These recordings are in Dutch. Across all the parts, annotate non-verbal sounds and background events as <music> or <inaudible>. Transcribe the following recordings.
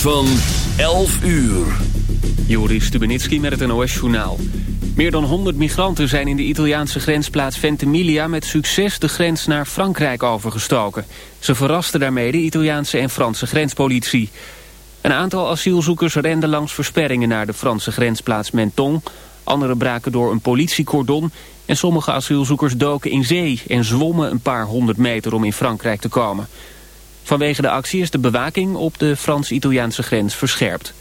van 11 uur. Joris Stubenitski met het NOS-journaal. Meer dan 100 migranten zijn in de Italiaanse grensplaats Ventimiglia... met succes de grens naar Frankrijk overgestoken. Ze verrasten daarmee de Italiaanse en Franse grenspolitie. Een aantal asielzoekers renden langs versperringen... naar de Franse grensplaats Menton. Anderen braken door een politiecordon... en sommige asielzoekers doken in zee... en zwommen een paar honderd meter om in Frankrijk te komen... Vanwege de actie is de bewaking op de Frans-Italiaanse grens verscherpt.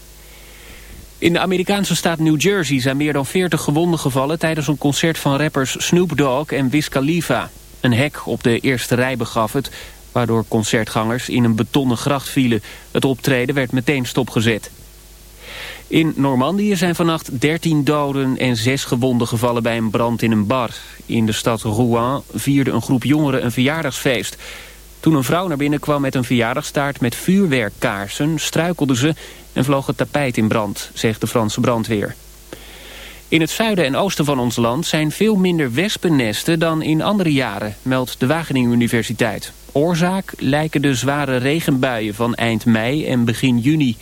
In de Amerikaanse staat New Jersey zijn meer dan 40 gewonden gevallen... tijdens een concert van rappers Snoop Dogg en Wiz Khalifa. Een hek op de eerste rij begaf het... waardoor concertgangers in een betonnen gracht vielen. Het optreden werd meteen stopgezet. In Normandië zijn vannacht 13 doden en 6 gewonden gevallen bij een brand in een bar. In de stad Rouen vierde een groep jongeren een verjaardagsfeest... Toen een vrouw naar binnen kwam met een verjaardagstaart met vuurwerkkaarsen... struikelde ze en vloog het tapijt in brand, zegt de Franse brandweer. In het zuiden en oosten van ons land zijn veel minder wespennesten dan in andere jaren, meldt de Wageningen Universiteit. Oorzaak lijken de zware regenbuien van eind mei en begin juni.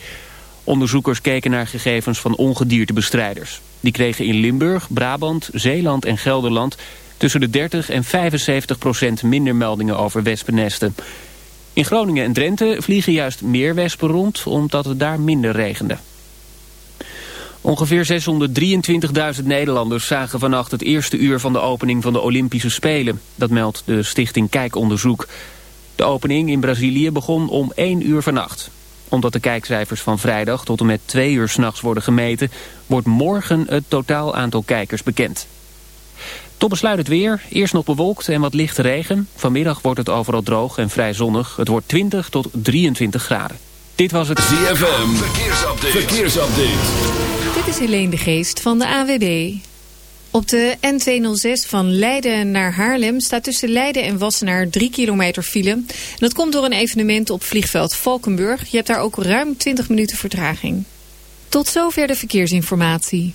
Onderzoekers keken naar gegevens van ongediertebestrijders. Die kregen in Limburg, Brabant, Zeeland en Gelderland tussen de 30 en 75 procent minder meldingen over wespennesten. In Groningen en Drenthe vliegen juist meer wespen rond, omdat het daar minder regende. Ongeveer 623.000 Nederlanders zagen vannacht het eerste uur van de opening van de Olympische Spelen. Dat meldt de stichting Kijkonderzoek. De opening in Brazilië begon om 1 uur vannacht. Omdat de kijkcijfers van vrijdag tot en met 2 uur s'nachts worden gemeten... wordt morgen het totaal aantal kijkers bekend. Tot besluit het weer. Eerst nog bewolkt en wat lichte regen. Vanmiddag wordt het overal droog en vrij zonnig. Het wordt 20 tot 23 graden. Dit was het ZFM. Verkeersupdate. Verkeersupdate. Dit is Helene de Geest van de AWB. Op de N206 van Leiden naar Haarlem staat tussen Leiden en Wassenaar 3 kilometer file. En dat komt door een evenement op vliegveld Valkenburg. Je hebt daar ook ruim 20 minuten vertraging. Tot zover de verkeersinformatie.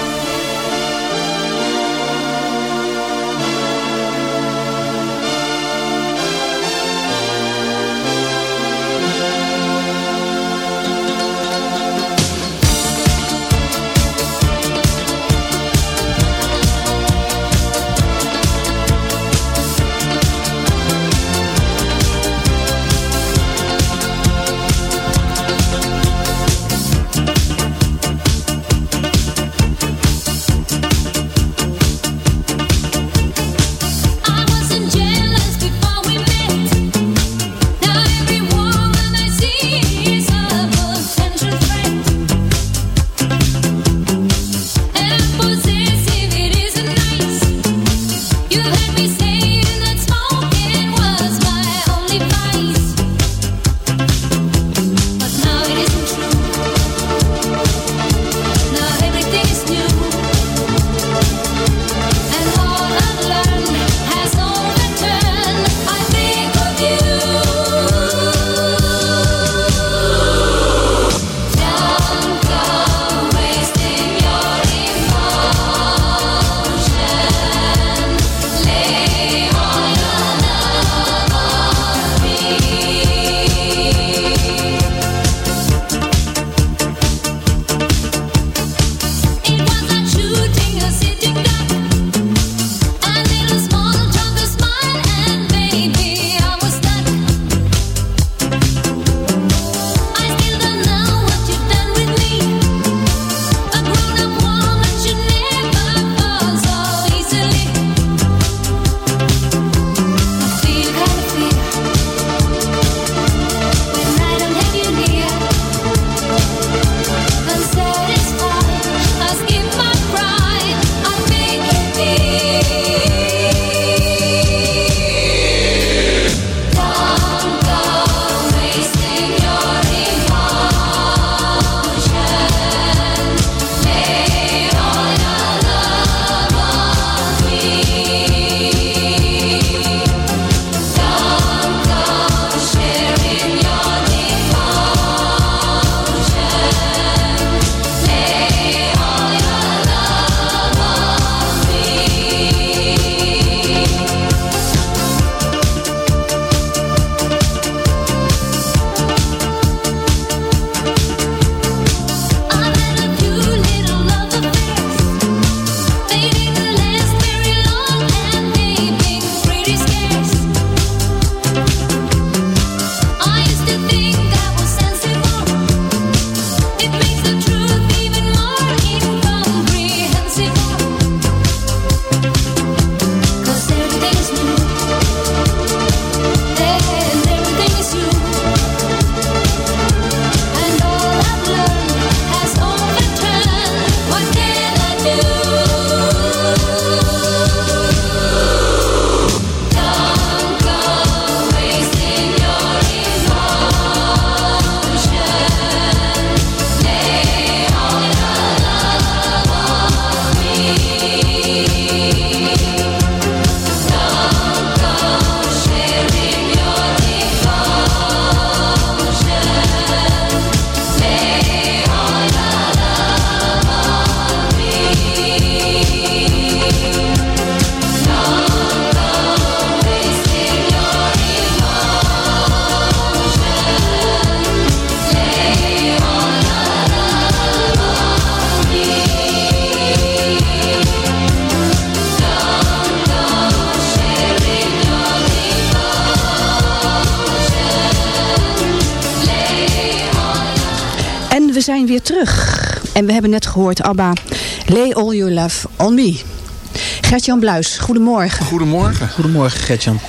We zijn weer terug. En we hebben net gehoord, Abba, Lay All Your Love On Me. Gert-Jan Bluis, goedemorgen. Goedemorgen. Goedemorgen Gertjan.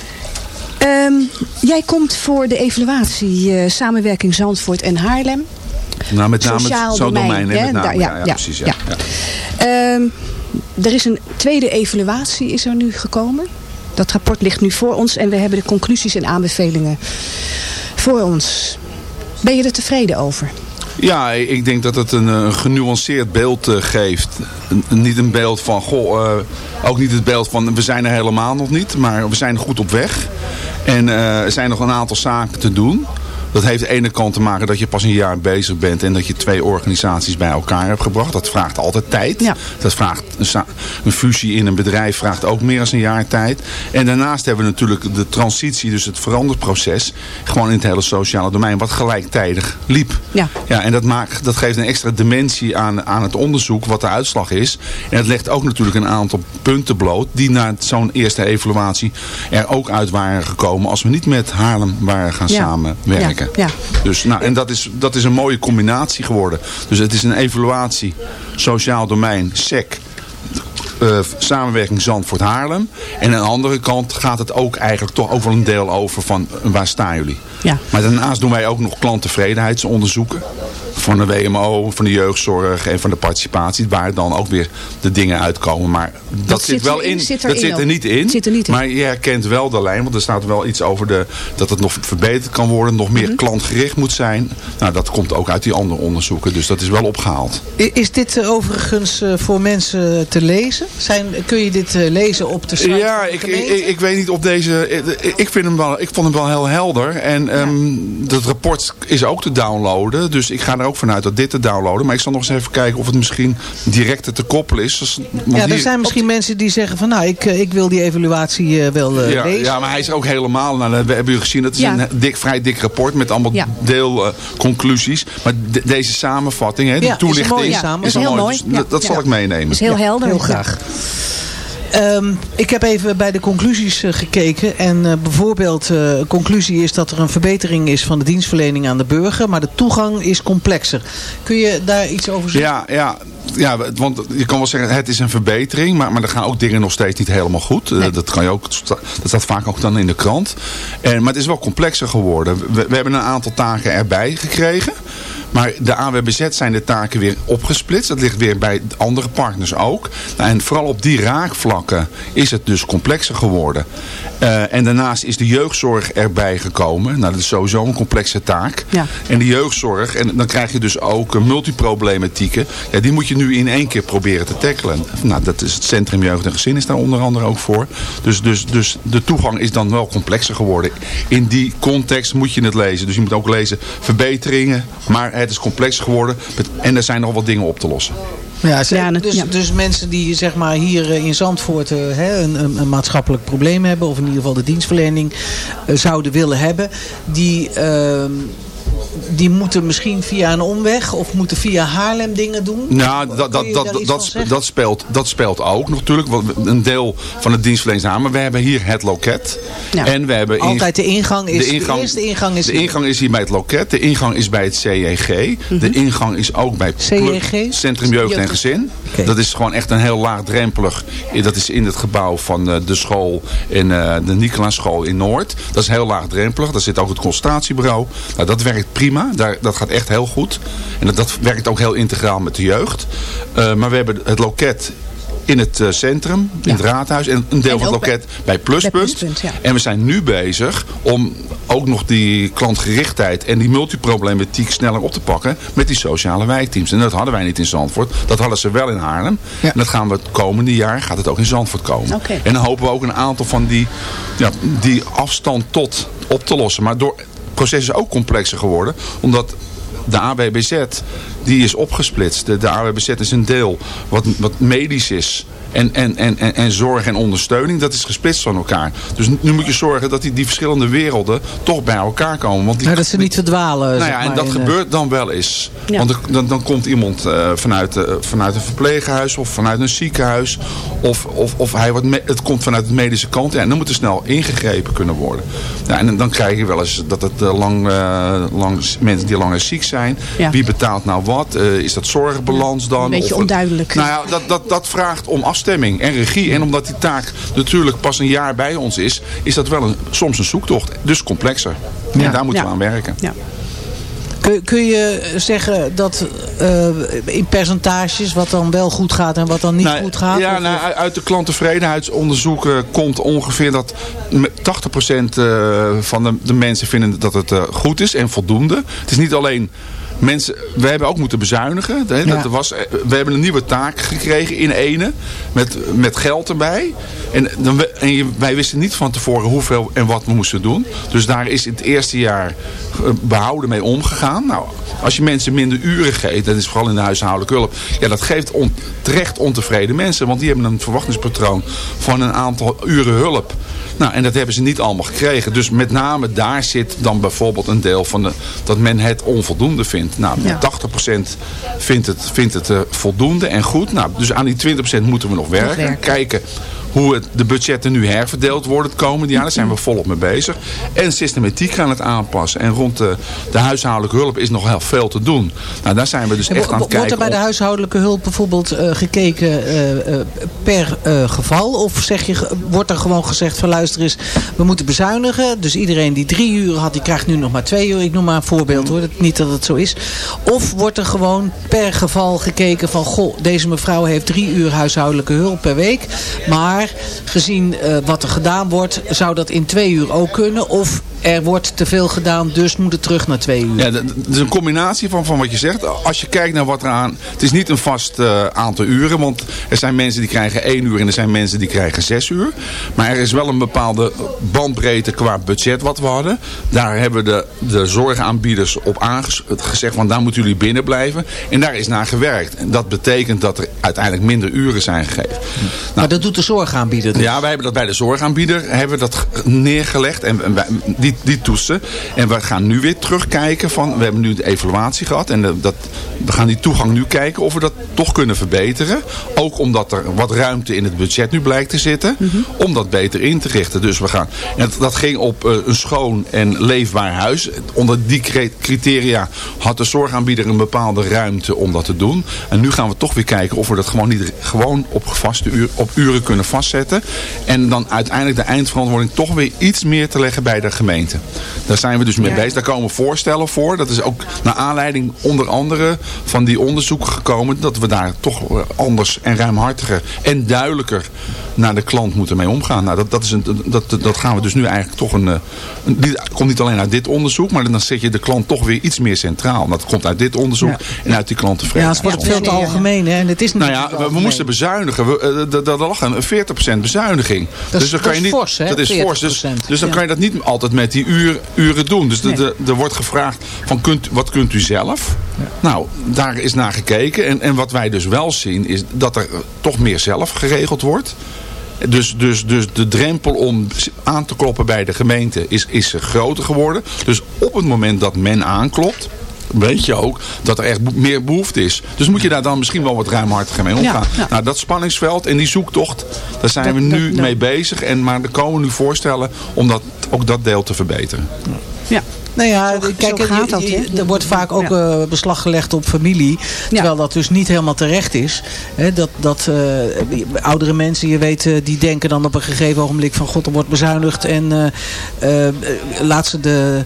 Ehm, jij komt voor de evaluatie eh, Samenwerking Zandvoort en Haarlem. Nou, met name Sociaal het zo domein, domein, hè, met name. Daar- ja, ja, ja, ja, precies. Ja. ja. Ja. Ehm, er is een tweede evaluatie is er nu gekomen. Dat rapport ligt nu voor ons en we hebben de conclusies en aanbevelingen voor ons. Ben je er tevreden over? Ja, ik denk dat het een, eh, genuanceerd beeld eh, geeft. Niet een beeld van, goh, eh, ook niet het beeld van we zijn er helemaal nog niet, maar we zijn goed op weg. En er zijn nog een aantal zaken te doen. Dat heeft aan de ene kant te maken dat je pas een jaar bezig bent en dat je twee organisaties bij elkaar hebt gebracht. Dat vraagt altijd tijd. Ja. Dat vraagt een, fusie in een bedrijf vraagt ook meer dan een jaar tijd. En daarnaast hebben we natuurlijk de transitie, dus het veranderproces, gewoon in het hele sociale domein, wat gelijktijdig liep. Ja. Ja, en dat, maakt, dat geeft een extra dimensie aan, aan het onderzoek wat de uitslag is. En het legt ook natuurlijk een aantal punten bloot die na zo'n eerste evaluatie er ook uit waren gekomen als we niet met Haarlem waren gaan Ja. samenwerken. Ja, ja. Dus, nou, en dat is, dat is een mooie combinatie geworden. Dus het is een evaluatie, sociaal domein, SEC, eh, samenwerking Zandvoort-Haarlem. En aan de andere kant gaat het ook eigenlijk toch ook wel een deel over van eh, waar staan jullie. Ja. Maar daarnaast doen wij ook nog klanttevredenheidsonderzoeken. Van de WMO, van de jeugdzorg en van de participatie. Waar dan ook weer de dingen uitkomen. Maar dat, Dat zit zit wel in. zit dat zit er niet in. Zit er niet in. Maar je herkent wel de lijn. Want er staat wel iets over de, dat het nog verbeterd kan worden. Nog Mhm. meer klantgericht moet zijn. Nou, dat komt ook uit die andere onderzoeken. Dus dat is wel opgehaald. Is dit eh, overigens voor mensen te lezen? Zijn, kun je dit eh, lezen op de site Ja, van de ik, ik, ik weet niet of deze... Ik, ik, vind hem wel, ik vond hem wel heel helder. En ehm, dat rapport is ook te downloaden. Dus ik ga er ook vanuit dat dit te downloaden. Maar ik zal nog eens even kijken of het misschien directer te koppelen is. Dus- ja, er hier- zijn misschien mensen die zeggen van nou, ik, eh, ik wil die evaluatie eh, wel eh, ja, lezen. ja, maar hij is ook helemaal... Nou, we hebben u gezien, dat is Ja. een dik, vrij dik rapport met allemaal Ja. deelconclusies. maar de- deze samenvatting, hè, die Ja, is toelichting... Ja, samenvatting. is heel mooi. Dus Ja, dat zal ja. ik meenemen. is heel helder. Heel graag. Ehm, ik heb even bij de conclusies eh, gekeken. En eh, bijvoorbeeld, eh conclusie is dat er een verbetering is van de dienstverlening aan de burger. Maar de toegang is complexer. Kun je daar iets over zeggen? Ja, ja, ja, want je kan wel zeggen het is een verbetering, maar, maar er gaan ook dingen nog steeds niet helemaal goed. Dat, kan je ook, dat staat vaak ook dan in de krant. En, maar het is wel complexer geworden. We, we hebben een aantal taken erbij gekregen. Maar de AWBZ zijn de taken weer opgesplitst. Dat ligt weer bij andere partners ook. Nou, en vooral op die raakvlakken is het dus complexer geworden. Eh, en daarnaast is de jeugdzorg erbij gekomen. Nou, dat is sowieso een complexe taak. Ja. En de jeugdzorg, en dan krijg je dus ook een multiproblematieken. Ja, die moet je nu in één keer proberen te tackelen. Nou, dat is het Centrum Jeugd en Gezin is daar onder andere ook voor. Dus, dus, dus de toegang is dan wel complexer geworden. In die context moet je het lezen. Dus je moet ook lezen verbeteringen, maar het is complexer geworden. En er zijn nog wat dingen op te lossen. Ja, ze- dus, ja. dus mensen die zeg maar hier eh, in Zandvoort eh, hè, een, een, een maatschappelijk probleem hebben, of in ieder geval de dienstverlening eh, zouden willen hebben, die, ehm, die moeten misschien via een omweg of moeten via Haarlem dingen doen. Nou, dat, dat, dat, dat, dat, speelt, dat speelt ook natuurlijk. Want een deel van het dienstverlening Maar we hebben hier het loket. Ja. En we hebben in- Altijd de ingang is, de, eerste ingang is de ingang is hier bij het loket. De ingang is bij het CEG. De ingang is ook bij CEG? Centrum Jeugd en. Gezin. Dat is gewoon echt een heel laagdrempelig. Dat is in het gebouw van eh, de school in eh, de Nicolaaschool in Noord. Dat is heel laagdrempelig. Daar zit ook het consultatiebureau. Nou, dat werkt prima. Daar, dat gaat echt heel goed. En dat, dat werkt ook heel integraal met de jeugd. Eh, maar we hebben het loket in het eh, centrum, in het raadhuis. En een deel En van het bij- loket bij Pluspunt. bij Pluspunt, ja. En we zijn nu bezig om ook nog die klantgerichtheid en die multiproblematiek sneller op te pakken met die sociale wijkteams. En dat hadden wij niet in Zandvoort. Dat hadden ze wel in Haarlem. Ja. En dat gaan we het komende jaar, gaat het ook in Zandvoort komen. En dan hopen we ook een aantal van die, ja, die afstand tot op te lossen. Maar door, proces is ook complexer geworden, omdat de AWBZ die is opgesplitst. De, de AWBZ is een deel wat, wat medisch is en, en, en, en, en zorg en ondersteuning, dat is gesplitst van elkaar. Dus nu moet je zorgen dat die, die verschillende werelden toch bij elkaar komen. Want die, Nou, dat ze niet verdwalen. nou ja, en dat in, gebeurt dan wel eens. Ja. Want er- dan, dan komt iemand eh, vanuit, eh, vanuit een verpleeghuis of vanuit een ziekenhuis. Of, of, of hij wordt me- het komt vanuit de medische kant. Ja, en dan moet er snel ingegrepen kunnen worden. Ja, en dan krijg je wel eens dat het eh, lang, eh, lang, mensen die langer ziek zijn. Ja. Wie betaalt nou wat? Eh, is dat zorgbalans dan? Een beetje Of onduidelijk. Nou ja, dat, dat, dat vraagt om afstemming en regie. En omdat die taak natuurlijk pas een jaar bij ons is, is dat wel een, soms een zoektocht. Dus complexer. En daar moeten we aan werken. Kun, kun je zeggen dat eh, in percentages wat dan wel goed gaat en wat dan niet Nou, goed gaat? Ja, nou, uit- de klanttevredenheidsonderzoeken komt ongeveer dat me- 80% eh, van de, de mensen vinden dat het eh, goed is en voldoende. Het is niet alleen mensen, we hebben ook moeten bezuinigen. Hè, Ja. dat was, eh, we hebben een nieuwe taak gekregen in ene, met, met geld erbij. En, dan, en wij wisten niet van tevoren hoeveel en wat we moesten doen. Dus daar is in het eerste jaar eh, behouden mee omgegaan. Nou, als je mensen minder uren geeft, dat is vooral in de huishoudelijke hulp. Ja, dat geeft on, terecht ontevreden mensen. Want die hebben een verwachtingspatroon van een aantal uren hulp. Nou, en dat hebben ze niet allemaal gekregen. Dus met name daar zit dan bijvoorbeeld een deel van de, dat men het onvoldoende vindt. Nou, Ja. 80% vindt het, vindt het eh, voldoende en goed. Nou, dus aan die 20% moeten we nog werken. werken. Kijken hoe het, de budgetten nu herverdeeld worden het komende jaar. Daar zijn we volop mee bezig. En systematiek gaan het aanpassen. En rond de, de huishoudelijke hulp is nog heel veel te doen. Nou, daar zijn we dus En echt aan het Wordt er kijken. bij de huishoudelijke hulp bijvoorbeeld eh, gekeken eh, eh, per geval? Of zeg je, wordt er gewoon gezegd van luister eens, we moeten bezuinigen. Dus iedereen die drie uur had, die krijgt nu nog maar twee uur. Ik noem maar een voorbeeld hoor, dat- niet dat het zo is. Of wordt er gewoon per geval gekeken van goh, deze mevrouw heeft drie uur huishoudelijke hulp per week. Maar gezien eh, wat er gedaan wordt, zou dat in twee uur ook kunnen? Of er wordt te veel gedaan, dus moet het terug naar twee uur? Ja, dat dat is een combinatie van, van wat je zegt. Als je kijkt naar wat er aan... Het is niet een vast eh, aantal uren. Want er zijn mensen die krijgen één uur en er zijn mensen die krijgen zes uur. Maar er is wel een bepaalde bandbreedte qua budget wat we hadden. Daar hebben de, de zorgaanbieders op aangezegd van daar moeten jullie binnen blijven. En daar is naar gewerkt. En dat betekent dat er uiteindelijk minder uren zijn gegeven. maar dat doet de zorgaanbieder dus. Ja, wij hebben dat bij de zorgaanbieder hebben we dat neergelegd. En en wij, die, die toetsen. En we gaan nu weer terugkijken van. We hebben nu de evaluatie gehad. En de- dat, we gaan die toegang nu kijken of we dat toch kunnen verbeteren. Ook omdat er wat ruimte in het budget nu blijkt te zitten. Om dat beter in te richten. Dus we gaan. En dat, dat ging op eh, een schoon en leefbaar huis. Onder die criteria had de zorgaanbieder een bepaalde ruimte om dat te doen. En nu gaan we toch weer kijken of we dat gewoon niet gewoon op vaste uur, op uren kunnen vastzetten. En dan uiteindelijk de eindverantwoording toch weer iets meer te leggen bij de gemeente. Daar zijn we dus mee bezig. Daar komen voorstellen voor. Dat is ook naar aanleiding onder andere van die onderzoeken gekomen. Dat we daar toch anders en ruimhartiger en duidelijker naar de klant moeten mee omgaan. Nou, dat, dat, is een, dat, dat gaan we dus nu eigenlijk toch een... eh, een die komt niet alleen uit dit onderzoek, maar dan zet je de klant toch weer iets meer centraal. Dat komt uit dit onderzoek Ja. en uit die Ja, klanttevredenheid. het wordt veel te algemeen hè. En het is Nou ja, we, moesten bezuinigen. We, eh, Er lag een 40% bezuiniging. Dat is- dus dan kan je niet, fors, hè, Dat is fors. Dus, 40%. dus dan Ja. kan je dat niet altijd met die uur, uren doen. Dus Nee. er wordt gevraagd van kunt, wat kunt u zelf? Nou, daar is naar gekeken. En, en wat wij dus wel zien is dat er eh, toch meer zelf geregeld wordt. Dus, dus, dus de drempel om aan te kloppen bij de gemeente is, is groter geworden. Dus op het moment dat men aanklopt, weet je ook dat er echt meer behoefte is. Dus moet je daar dan misschien wel wat ruimhartiger mee omgaan. Ja, ja. Nou, dat spanningsveld en die zoektocht, daar zijn Dat- we nu dat- dat- mee bezig. En, maar er komen nu voorstellen om dat, ook dat deel te verbeteren. Ja. Nou ja, Zo- kijk, zo gaat dat, je- er wordt vaak ook Ja. eh, beslag gelegd op familie. Terwijl dat dus niet helemaal terecht is. Hè, dat dat eh, oudere mensen, je weet, eh, die denken dan op een gegeven ogenblik van... God, er wordt bezuinigd en eh, eh, laat ze de...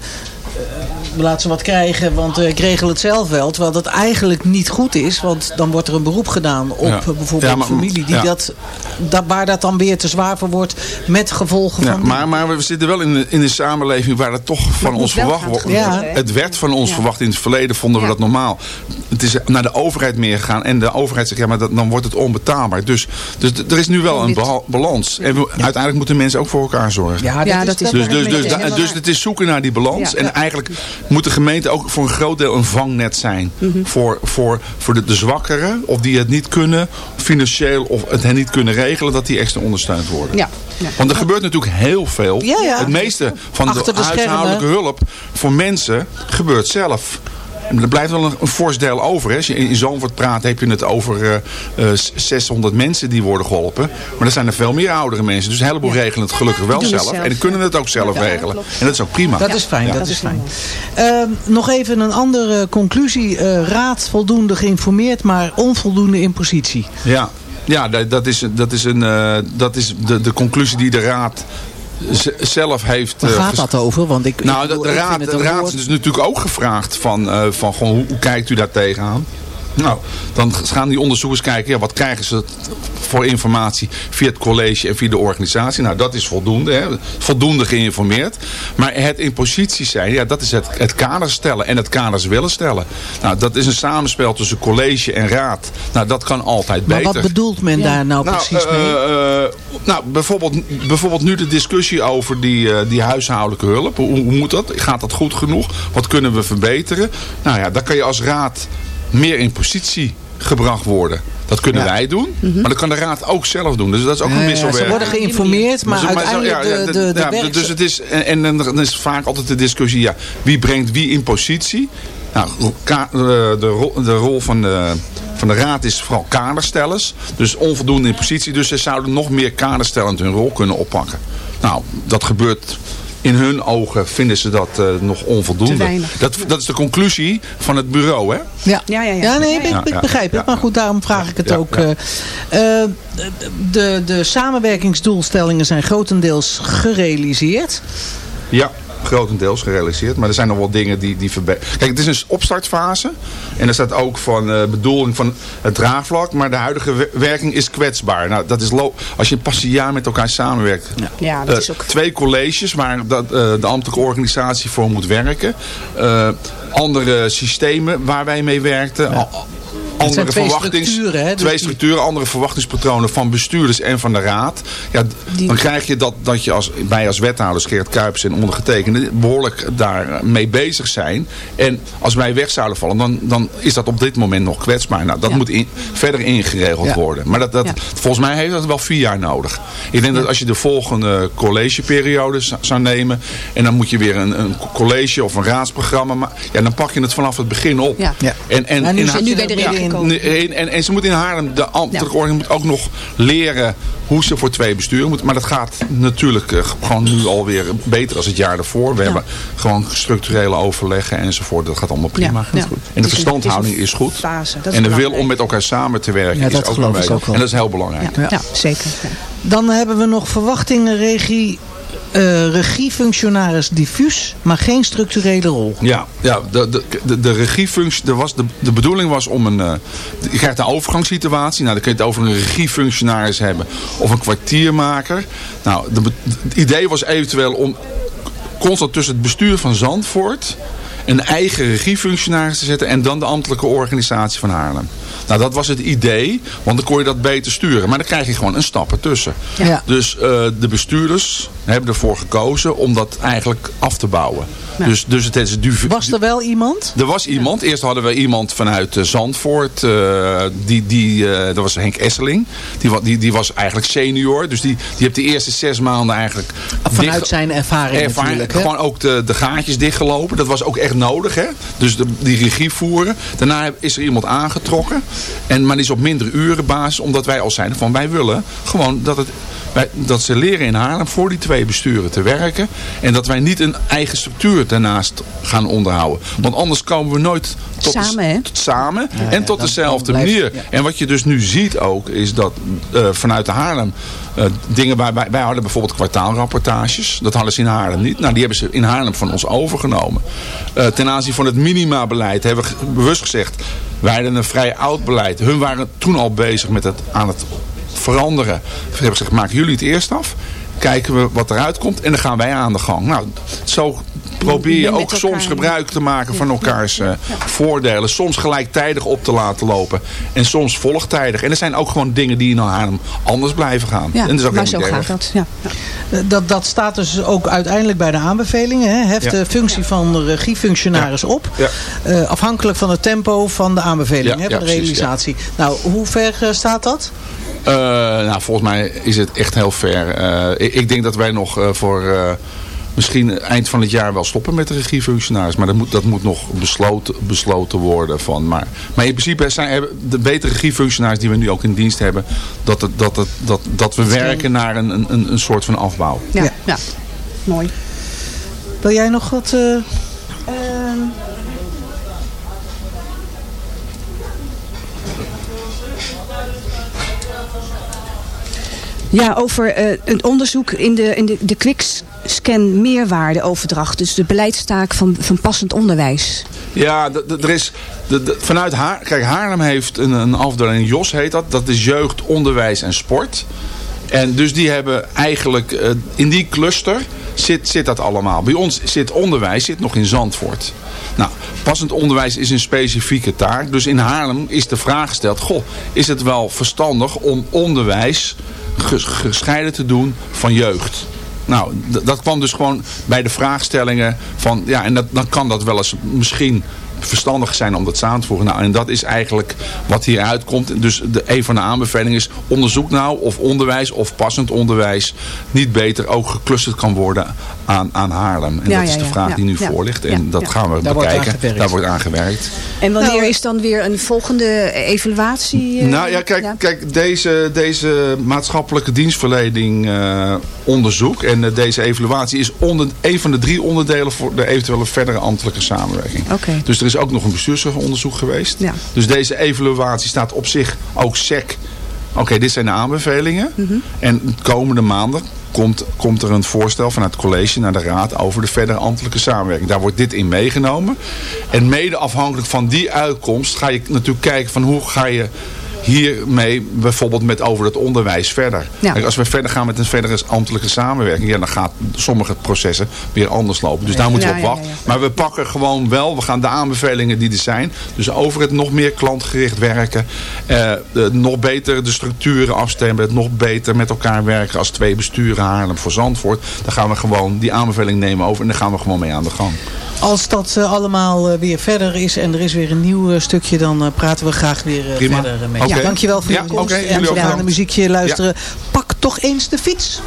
Laat ze wat krijgen, want eh, ik regel het zelf wel. Terwijl dat eigenlijk niet goed is. Want dan wordt er een beroep gedaan op Ja. eh, bijvoorbeeld Ja, maar- familie. Die ja. dat, dat, waar dat dan weer te zwaar voor wordt. Met gevolgen Ja, van... maar, maar we zitten wel in, een- in een samenleving waar het toch van ons verwacht wordt. Het werd van ons Ja. verwacht. In het verleden vonden we dat normaal. Het is naar de overheid meer gegaan. En de overheid zegt, ja, maar dat, dan wordt het onbetaalbaar. Dus, dus er is nu wel een balans. En we- uiteindelijk moeten mensen ook voor elkaar zorgen. ja, Ja, dat, dat is Dus, dus, dus, dus het is zoeken naar die balans. Ja. En eigenlijk moet de gemeente ook voor een groot deel een vangnet zijn. Mhm. Voor, voor, voor de, de zwakkeren, of die het niet kunnen, financieel of het hen niet kunnen regelen, dat die extra ondersteund worden. Ja. ja. Want er gebeurt natuurlijk heel veel. Ja, ja. Het meeste van de, de huishoudelijke hulp voor mensen gebeurt zelf. Er blijft wel een, een fors deel over. Hè. Als je in, in Zandvoort praat, heb je het over eh, eh, 600 mensen die worden geholpen. Maar er zijn er veel meer oudere mensen. Dus een heleboel regelen het gelukkig wel zelf. zelf, En kunnen het ook zelf Ja, regelen. En dat is ook prima. Dat is fijn, Ja. dat dat is fijn. Ehm, nog even een andere conclusie. Eh, raad voldoende geïnformeerd, maar onvoldoende in positie. Ja, ja dat, dat is, dat is, een, eh, dat is de, de conclusie die de Raad zelf heeft... Waar eh, gaat dat over? Want ik, Nou, ik de, bedoel, raad, de raad is dus natuurlijk ook gevraagd van, eh, van gewoon, hoe, hoe kijkt u daar tegenaan? Nou, dan gaan die onderzoekers kijken, ja, wat krijgen ze voor informatie via het college en via de organisatie. Nou, dat is voldoende, hè? voldoende geïnformeerd. Maar het in positie zijn, ja, dat is het, het kader stellen en het kaders willen stellen. Nou, dat is een samenspel tussen college en raad. Nou, dat kan altijd Maar beter. wat bedoelt men daar nou, Nou, precies eh, mee? eh, nou bijvoorbeeld, bijvoorbeeld nu de discussie over die, eh, die huishoudelijke hulp. Hoe, hoe moet dat? Gaat dat goed genoeg? Wat kunnen we verbeteren? Nou ja, daar kan je als raad meer in positie gebracht worden. Dat kunnen Ja. wij doen, maar dat kan de raad ook zelf doen. Dus dat is ook een ja, wisselwerking. ze worden geïnformeerd, maar, zo- uiteindelijk ja, de, de, de ja, werk- Dus het is, en, en dan is vaak altijd de discussie, ja, wie brengt wie in positie? Nou, eh, de, rol, de rol van de, van de raad is vooral kaderstellers. Dus onvoldoende in positie. Dus ze zouden nog meer kaderstellend hun rol kunnen oppakken. Nou, dat gebeurt in hun ogen, vinden ze dat eh, nog onvoldoende. Dat, dat is de conclusie van het bureau, hè? Ja. Ja, ja, ja. ja nee, ik, ik begrijp het. Ja, Maar goed, daarom vraag ik het Ja, ook. ja. eh, eh, de, de samenwerkingsdoelstellingen zijn grotendeels gerealiseerd. Ja, grotendeels gerealiseerd. Maar er zijn nog wel dingen die, die verbeteren. Kijk, het is een opstartfase. En er staat ook van eh bedoeling van het draagvlak. Maar de huidige wer- werking is kwetsbaar. Nou, dat is lo als je pas een jaar met elkaar samenwerkt. Ja, dat Eh, is ook... Twee colleges waar dat, eh, de ambtelijke organisatie voor moet werken. Eh, andere systemen waar wij mee werkten. Andere zijn twee verwachtings, structuren, hè, dus twee structuren, andere verwachtingspatronen van bestuurders en van de raad. Ja, Die- dan krijg je dat, dat je als, wij als wethouders, Geert Kuipers en ondergetekende, behoorlijk daar mee bezig zijn. En als wij weg zouden vallen, dan, dan is dat op dit moment nog kwetsbaar. Nou, dat Ja. moet in- verder ingeregeld Ja. worden. Maar dat, dat, Ja. volgens mij heeft dat wel vier jaar nodig. Ik denk dat als je de volgende collegeperiode zou- nemen, en dan moet je weer een, een college of een raadsprogramma, maar ja, dan pak je het vanaf het begin op. Ja. Ja. En, en, Ja, nu in zit En je bij er in. En, en ze moet in Haarlem, de ambtelijke Ja. orde moet ook nog leren hoe ze voor twee besturen moet. Maar dat gaat natuurlijk eh, gewoon nu alweer beter als het jaar daarvoor. We Ja. hebben gewoon structurele overleggen enzovoort. Dat gaat allemaal prima. Ja, ja. En de verstandhouding is goed. fase, dat is en de wil om met elkaar samen te werken Ja, is ook belangrijk. En dat is heel belangrijk. Ja, ja, zeker. Ja. Dan hebben we nog verwachtingen, regie, eh, regiefunctionaris diffuus, maar geen structurele rol. Ja, ja de, de, de, de regiefunctie, er was de, de bedoeling was om een, je krijgt een overgangssituatie. Nou, dan kun je het over een regiefunctionaris hebben of een kwartiermaker. Nou, de, het idee was eventueel om constant tussen het bestuur van Zandvoort een eigen regiefunctionaris te zetten en dan de ambtelijke organisatie van Haarlem. Nou, dat was het idee, want dan kon je dat beter sturen. Maar dan krijg je gewoon een stap ertussen. Ja. Dus eh, de bestuurders hebben ervoor gekozen om dat eigenlijk af te bouwen. Dus, dus het is Was er wel iemand? er was iemand. Eerst hadden we iemand vanuit eh, Zandvoort. eh, die, die, dat was Henk Esseling. Die, die, die was eigenlijk senior. Dus die, die heeft de eerste zes maanden eigenlijk... Vanuit dicht- zijn ervaring ervaring, natuurlijk. Hè? gewoon ook de, de gaatjes dichtgelopen. Dat was ook echt nodig. Hè? Dus de, die regie voeren. Daarna is er iemand aangetrokken. En, maar die is op mindere urenbasis. Omdat wij al zijn van wij willen gewoon dat, het, wij, dat ze leren in Haarlem voor die twee besturen te werken. En dat wij niet een eigen structuur daarnaast gaan onderhouden. Want anders komen we nooit tot, Samen, hè? tot samen Ja, en tot dezelfde blijft- manier. ja. En wat je dus nu ziet ook, is dat eh, vanuit de Haarlem eh, dingen bij, wij, wij hadden bijvoorbeeld kwartaalrapportages. Dat hadden ze in Haarlem niet. Nou, die hebben ze in Haarlem van ons overgenomen. Eh, ten aanzien van het minimabeleid hebben we bewust gezegd, wij hadden een vrij oud beleid. Hun waren toen al bezig met het aan het veranderen. We hebben gezegd, jullie het eerst af. Kijken we wat eruit komt en dan gaan wij aan de gang. Nou, zo probeer je met ook elkaar- soms gebruik te maken van elkaars eh, voordelen. Soms gelijktijdig op te laten lopen. En soms volgtijdig. En er zijn ook gewoon dingen die in Haarlem anders blijven gaan. Ja, en dat is ook maar zo gaat dat. Ja. Ja. Eh, Dat, dat staat dus ook uiteindelijk bij de aanbevelingen. Hè? Heft Ja. de functie van de regiefunctionaris op. Ja. Eh, afhankelijk van het tempo van de aanbeveling, Ja, hè, ja, van de realisatie. Nou, hoe ver staat dat? Eh, nou, volgens mij is het echt heel ver. Eh, ik, ik denk dat wij nog eh, voor eh, misschien eind van het jaar wel stoppen met de regiefunctionaris. Maar dat moet, dat moet nog besloten, besloten worden. Van. Maar, maar in principe zijn de betere regiefunctionaris die we nu ook in dienst hebben. Dat, het, dat, het, dat, dat we werken naar een, een, een soort van afbouw. Ja, Ja. ja. mooi. Wil jij nog wat... eh, Ehm. Ja, over eh, een onderzoek in de, in de, de quickscan meerwaardeoverdracht. Dus de beleidstaak van, van passend onderwijs. Ja, er is vanuit Haar, kijk, Haarlem heeft een, afdeling, JOS heet dat. Dat is jeugd, onderwijs en sport. En dus die hebben eigenlijk, eh, in die cluster zit, zit dat allemaal. Bij ons zit onderwijs zit nog in Zandvoort. Nou, passend onderwijs is een specifieke taak. Dus in Haarlem is de vraag gesteld, goh, is het wel verstandig om onderwijs ges- gescheiden te doen van jeugd? Nou, dat kwam dus gewoon bij de vraagstellingen van, ja, en dat, dan kan dat wel eens misschien verstandig zijn om dat samen te voegen. Nou, en dat is eigenlijk wat hier uitkomt. Dus de, een van de aanbevelingen is onderzoek nou of onderwijs of passend onderwijs niet beter ook geclusterd kan worden aan, aan Haarlem. En Ja, dat is de vraag ja, die nu ja, voor ligt. En ja, dat ja. gaan we Daar wordt bekijken. Daar wordt aangewerkt. En wanneer Nou, is dan weer een volgende evaluatie? eh, Nou ja, kijk, kijk deze, deze maatschappelijke dienstverlening eh, onderzoek en eh, deze evaluatie is onder, een van de drie onderdelen voor de eventuele verdere ambtelijke samenwerking. Oké. Dus er is ook nog een bestuursonderzoek geweest. Ja. Dus deze evaluatie staat op zich ook sec. Oké, dit zijn de aanbevelingen. Mhm. En de komende maanden komt, komt er een voorstel vanuit het college naar de raad over de verdere ambtelijke samenwerking. Daar wordt dit in meegenomen. En mede afhankelijk van die uitkomst ga je natuurlijk kijken van hoe ga je hiermee bijvoorbeeld met over het onderwijs verder. Ja. Kijk, als we verder gaan met een verdere ambtelijke samenwerking, ja, dan gaat sommige processen weer anders lopen. Dus daar moeten we op wachten. Maar we pakken gewoon wel, we gaan de aanbevelingen die er zijn, dus over het nog meer klantgericht werken, eh, de, nog beter de structuren afstemmen, het nog beter met elkaar werken als twee besturen Haarlem voor Zandvoort. Dan gaan we gewoon die aanbeveling nemen over en dan gaan we gewoon mee aan de gang. Als dat eh, allemaal eh, weer verder is en er is weer een nieuw eh, stukje, dan praten we graag weer Prima. verder mee. Ja, dankjewel voor Ja, je komst. oké, en jullie we gaan een muziekje luisteren. Pak toch eens de fiets.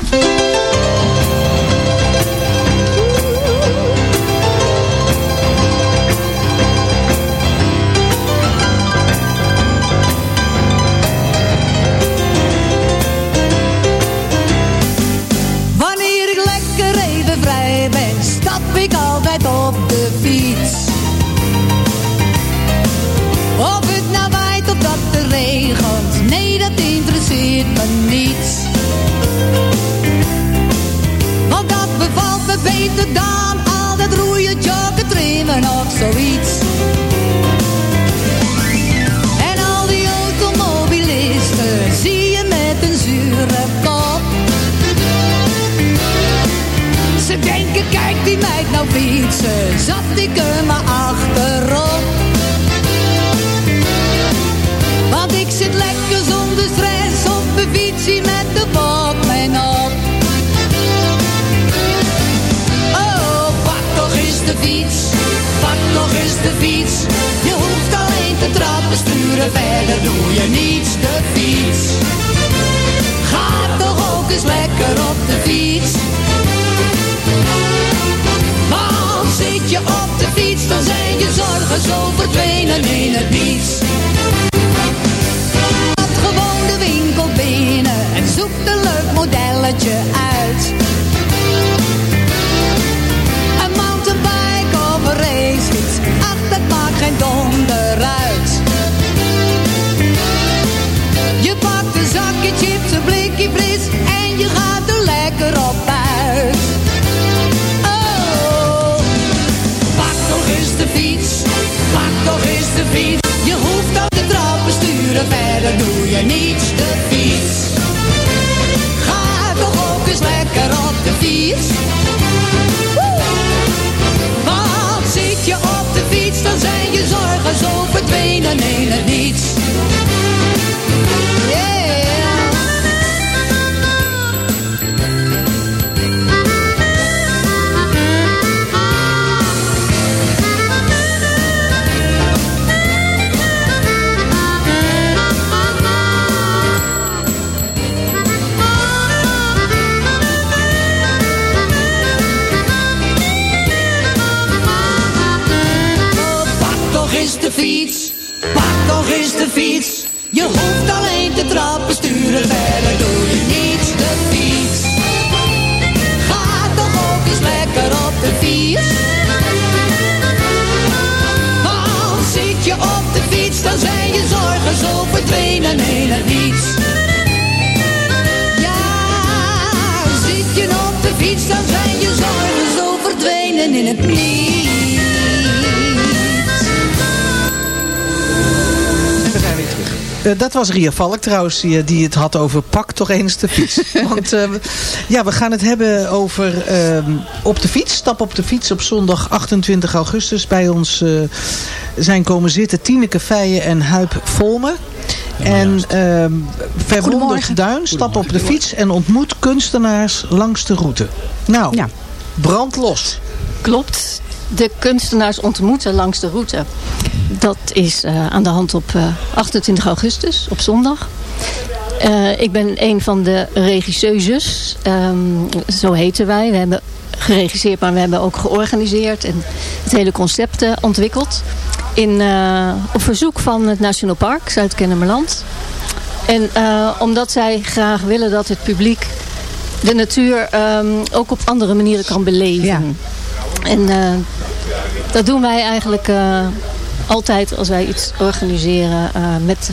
Leuk modelletje uit. Een mountainbike of een racefiets, ach dat maakt geen donder uit. Je pakt een zakje chips, een blikje fris en je gaat er lekker op uit. Oh, pak toch eens de fiets, pak toch eens de fiets. Je hoeft ook de trappen sturen, verder doe je niets, de fiets. De fiets. Je hoeft alleen te trappen, sturen verder doe je niets. De fiets. Ga toch ook eens lekker op de fiets. Want zit je op de fiets, dan zijn je zorgen zo verdwenen in het niets. Ja, zit je op de fiets, dan zijn je zorgen zo verdwenen in het niets. Eh, dat was Ria Valk trouwens, die, die het had over pak toch eens de fiets. <laughs> Want eh, ja, we gaan het hebben over ehm, op de fiets. Stap op de fiets op zondag 28 augustus. Bij ons eh, zijn komen zitten Tineke Feijen en Huip Volmer. En ehm verwonderd duin, stap op de fiets en ontmoet kunstenaars langs de route. Nou, Ja. brand los. Klopt. De kunstenaars ontmoeten langs de route. Dat is eh, aan de hand op eh, 28 augustus, op zondag. Eh, ik ben een van de regisseuses. Ehm, zo heten wij. We hebben geregisseerd, maar we hebben ook georganiseerd. En het hele concept eh, ontwikkeld. In, eh, op verzoek van het Nationaal Park, Zuid-Kennemerland. En eh, omdat zij graag willen dat het publiek de natuur ehm, ook op andere manieren kan beleven. Ja. En eh, dat doen wij eigenlijk eh, altijd als wij iets organiseren eh, met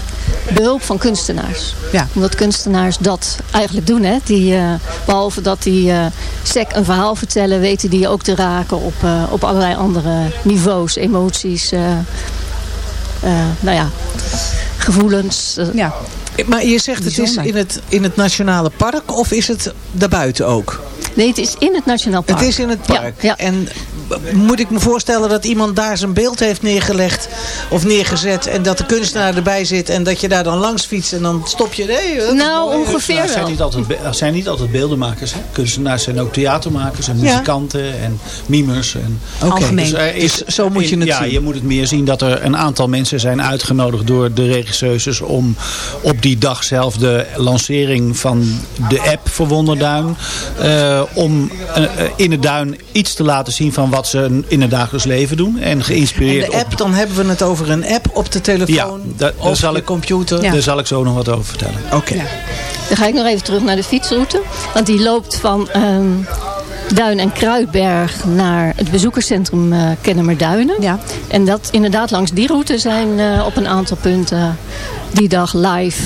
behulp van kunstenaars. Ja. Omdat kunstenaars dat eigenlijk doen. Hè? Die, eh, behalve dat die eh sec een verhaal vertellen, weten die ook te raken op, op allerlei andere niveaus, emoties. nou ja, gevoelens. Ja. Maar je zegt het is in het, in het Nationale Park of is het daarbuiten ook? Nee, het is in het Nationaal Park. Het is in het Ja, park. ja. En moet ik me voorstellen dat iemand daar zijn beeld heeft neergelegd of neergezet en dat de kunstenaar erbij zit en dat je daar dan langs fietst en dan stop je. Nee, Nou, ongeveer Nou, het zijn wel. niet altijd, zijn niet altijd beeldenmakers. Hè. Kunstenaars zijn ook theatermakers en Ja. muzikanten en mimers. En, Oké, Algemeen. Dus is, Dus zo moet je het ja, zien. je moet het meer zien dat er een aantal mensen zijn uitgenodigd door de regisseuses om op die dag zelf de lancering van de app voor Wonderduin. eh, om eh, eh, in het duin iets te laten zien van wat ze in het dagelijks leven doen. En En geïnspireerd de app, dan hebben we het over een app op de op... telefoon Ja, of zal de ik, computer. Ja. daar zal ik zo nog wat over vertellen. Oké. Dan ga ik nog even terug naar de fietsroute. Want die loopt van ehm, Duin en Kruidberg naar het bezoekerscentrum eh Kennemerduinen. Ja. En dat inderdaad langs die route zijn eh, op een aantal punten die dag live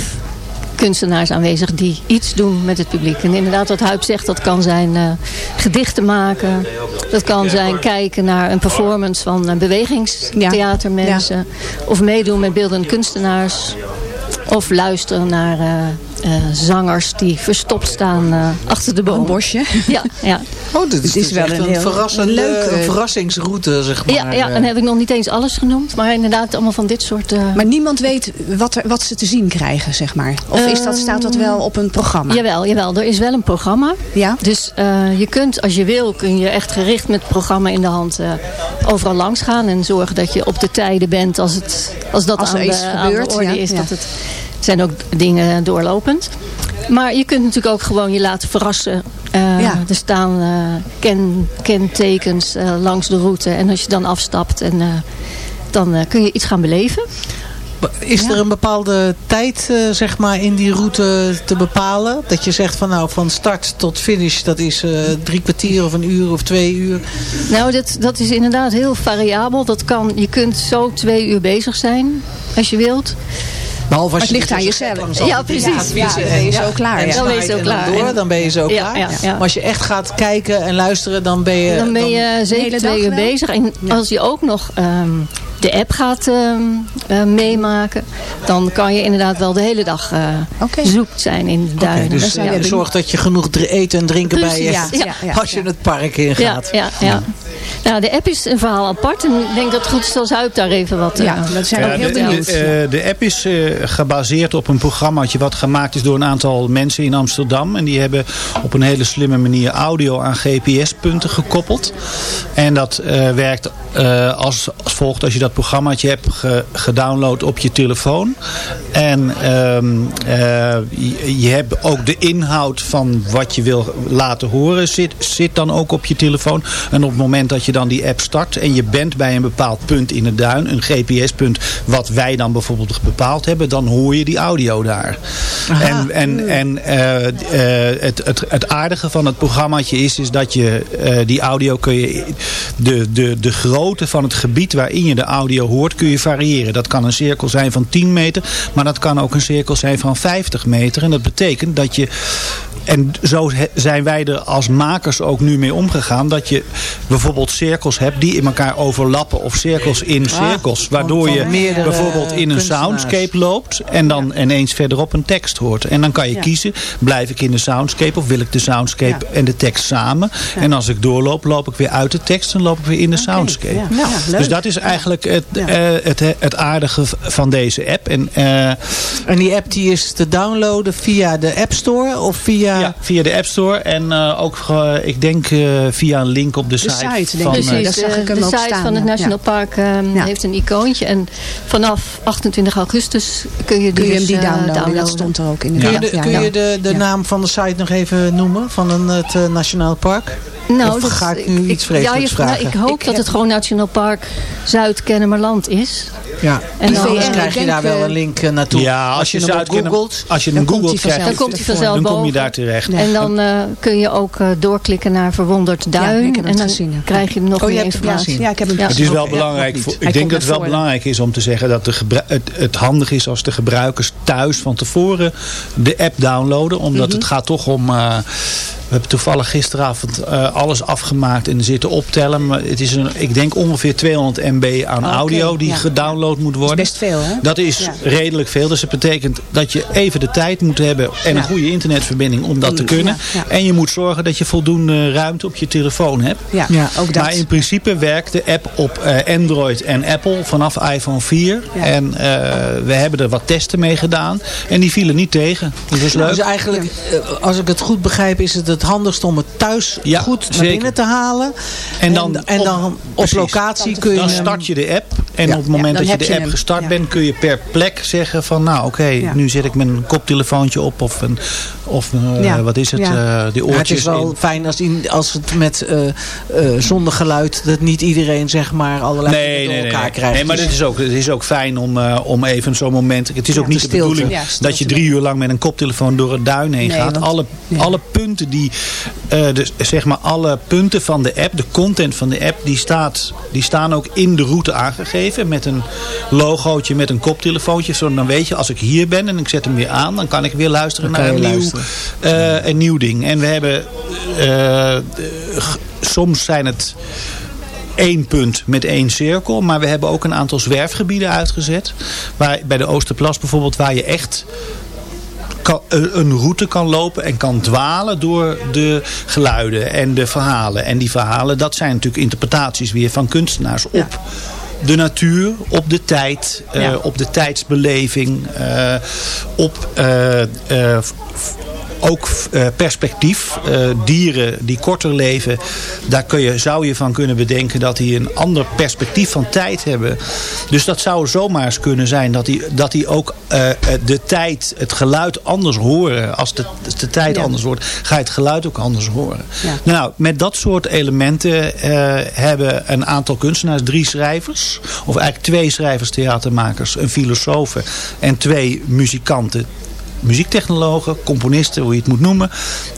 kunstenaars aanwezig die iets doen met het publiek. En inderdaad wat Huip zegt, dat kan zijn eh, gedichten maken. Dat kan zijn kijken naar een performance van eh, bewegingstheatermensen. Of meedoen met beeldende kunstenaars. Of luisteren naar eh, zangers die verstopt staan eh, achter de boom. Een bosje. Ja, ja. <laughs> Oh, dit is, Het is dus wel een een, heel verrassende, leuke- verrassingsroute, zeg maar. Ja, ja, eh. dan heb ik nog niet eens alles genoemd. Maar inderdaad allemaal van dit soort... eh, Maar niemand weet wat, er, wat ze te zien krijgen, zeg maar. Of is dat, staat dat wel op een programma? Jawel, jawel, er is wel een programma. Ja? Dus eh, je kunt, als je wil, kun je echt gericht met het programma in de hand eh, overal langs gaan. En zorgen dat je op de tijden bent als, het, als dat Als er aan, iets de, aan gebeurt, de orde ja, is. ja. Dat het zijn ook dingen doorlopend. Maar je kunt natuurlijk ook gewoon je laten verrassen. Eh, Ja. Er staan eh, ken, kentekens eh, langs de route. En als je dan afstapt, en, eh, dan eh, kun je iets gaan beleven. Is er een bepaalde tijd eh, zeg maar, in die route te bepalen? Dat je zegt van nou van start tot finish dat is eh, drie kwartier of een uur of twee uur. Nou, dat, dat is inderdaad heel variabel. Dat kan, je kunt zo twee uur bezig zijn, als je wilt. Behalve als het je ligt aan jezelf. Ja, precies. Ja, dan ben je zo klaar. Dan ben je zo klaar. door, dan ben je zo klaar. Maar als je echt gaat kijken en luisteren, dan ben je... Dan ben je zeker twee uur bezig. En als je ook nog ehm, de app gaat ehm, eh, meemaken, dan kan je inderdaad wel de hele dag eh Oké. zoekt zijn in de duinen. dus ja. eh, zorg dat je genoeg eten en drinken bij je hebt ja, ja, als je het park in gaat. ja, ja. Nou, de app is een verhaal apart. En ik denk dat het goed is als Huip daar even wat... eh, Ja, dat zijn we Ja, ook heel de, benieuwd. de, eh, de app is eh, gebaseerd op een programmaatje wat gemaakt is door een aantal mensen in Amsterdam. En die hebben op een hele slimme manier audio aan GPS-punten gekoppeld. En dat eh, werkt eh, als, als volgt. Als je dat programmaatje hebt ge- gedownload op je telefoon. En ehm, eh, je, je hebt ook de inhoud van wat je wil laten horen zit, zit dan ook op je telefoon. En op het moment dat je je dan die app start en je bent bij een bepaald punt in het duin, een GPS-punt wat wij dan bijvoorbeeld bepaald hebben, dan hoor je die audio daar. En, en, en eh, eh, het, het, het aardige van het programmaatje is, is dat je eh, die audio kun je, de, de, de grootte van het gebied waarin je de audio hoort, kun je variëren. Dat kan een cirkel zijn van 10 meter, maar dat kan ook een cirkel zijn van 50 meter. En dat betekent dat je en zo zijn wij er als makers ook nu mee omgegaan. Dat je bijvoorbeeld cirkels hebt die in elkaar overlappen. Of cirkels in Ah, cirkels. Waardoor je bijvoorbeeld in een soundscape loopt. En dan ineens verderop een tekst hoort. En dan kan je kiezen. Blijf ik in de soundscape of wil ik de soundscape en de tekst samen. En als ik doorloop, loop ik weer uit de tekst. En loop ik weer in de soundscape. dus dat is eigenlijk het, eh, het, het aardige van deze app. En, eh, En die app die is te downloaden via de App Store of via... Ja, via de App Store en eh, ook eh, ik denk eh, via een link op de, site, van, ik. eh, Precies. Precies, daar zag de, ik hem de site staan, van het ja. National Park ehm, Ja. heeft een icoontje. En vanaf 28 augustus kun je, Kun je dus, hem die eh, downloaden? Dat stond er ook in de Kun je ja, de, ja, kun je de, de naam van de site nog even noemen van een, het eh, Nationaal Park? Nou, Of dat- ga ik nu iets vreselijks ja, je- vragen? Nou, ik hoop dat het gewoon Nationaal Park Zuid-Kennemerland is. Ja, En en dan, anders eh, krijg je daar wel eh, een link eh, naartoe. Ja, als je, hem op Zuid-Kennen- googelt, als je dan hem komt googelt, krijg je- Dan komt hij vanzelf dan kom je daar terecht. En dan eh, kun je ook eh, doorklikken naar Verwonderd Duin. ik heb het en dan gezien, ja. krijg je nog Oh, je meer hem informatie. Ja, ik heb hem Ja. Het is wel belangrijk. voor- ik denk dat het wel belangrijk is om te zeggen dat de het, het handig is als de gebruikers thuis van tevoren de app downloaden. Omdat Mhm. het gaat toch om. We hebben toevallig gisteravond eh, alles afgemaakt en zitten optellen. Maar het is een, ik denk ongeveer 200 MB aan audio die ja. gedownload moet worden. best veel, hè? Dat is Ja. redelijk veel. Dus dat betekent dat je even de tijd moet hebben en een goede internetverbinding om dat te kunnen. ja, ja. En je moet zorgen dat je voldoende ruimte op je telefoon hebt. Ja, Ja. ook dat. Maar in principe werkt de app op eh, Android en Apple vanaf iPhone 4. Ja. En eh, we hebben er wat testen mee gedaan. En die vielen niet tegen. Dus dat is leuk. Dus eigenlijk, als ik het goed begrijp, is het het handigst om het thuis Ja, goed naar zeker. binnen te halen. En dan en, op- dan op locatie kun je Dan start je de app. En Ja. op het moment Ja, dat je de app hem. gestart bent, kun je per plek zeggen van nou oké, nu zet ik mijn koptelefoontje op of, een, of eh, wat is het, eh, die Ja, het oortjes is wel in. fijn als, in, als het met eh zonder geluid, dat niet iedereen zeg maar allerlei dingen Nee, door nee, nee. elkaar nee. krijgt. Nee, maar Dus- het is ook, het is ook fijn om, om even zo'n moment... Het is ook niet de stilte. bedoeling dat je drie uur lang met een koptelefoon door het duin heen Nee, gaat. alle, alle punten die... dus, zeg maar alle punten van de app, de content van de app... Die, staat, die staan ook in de route aangegeven. Met een logootje, met een koptelefoontje. Zo, dan weet je, als ik hier ben en ik zet hem weer aan... dan kan ik weer luisteren naar een nieuw, eh, een nieuw ding. En we hebben... eh, soms zijn het één punt met één cirkel. Maar we hebben ook een aantal zwerfgebieden uitgezet. Waar, bij de Oosterplas bijvoorbeeld, waar je echt kan, een route kan lopen en kan dwalen door de geluiden en de verhalen. En die verhalen, dat zijn natuurlijk interpretaties weer van kunstenaars op de natuur, op de tijd, eh, op de tijdsbeleving, eh, op eh, ook eh, perspectief. Eh, dieren die korter leven, daar kun je, zou je van kunnen bedenken dat die een ander perspectief van tijd hebben. Dus dat zou zomaar eens kunnen zijn dat die, dat die ook eh, de tijd, het geluid anders horen. Als de, de tijd Ja. anders wordt, ga je het geluid ook anders horen. Ja. Nou, met dat soort elementen hebben een aantal kunstenaars, drie schrijvers, of eigenlijk twee schrijvers, theatermakers, een filosoof en twee muzikanten, muziektechnologen, componisten, hoe je het moet noemen,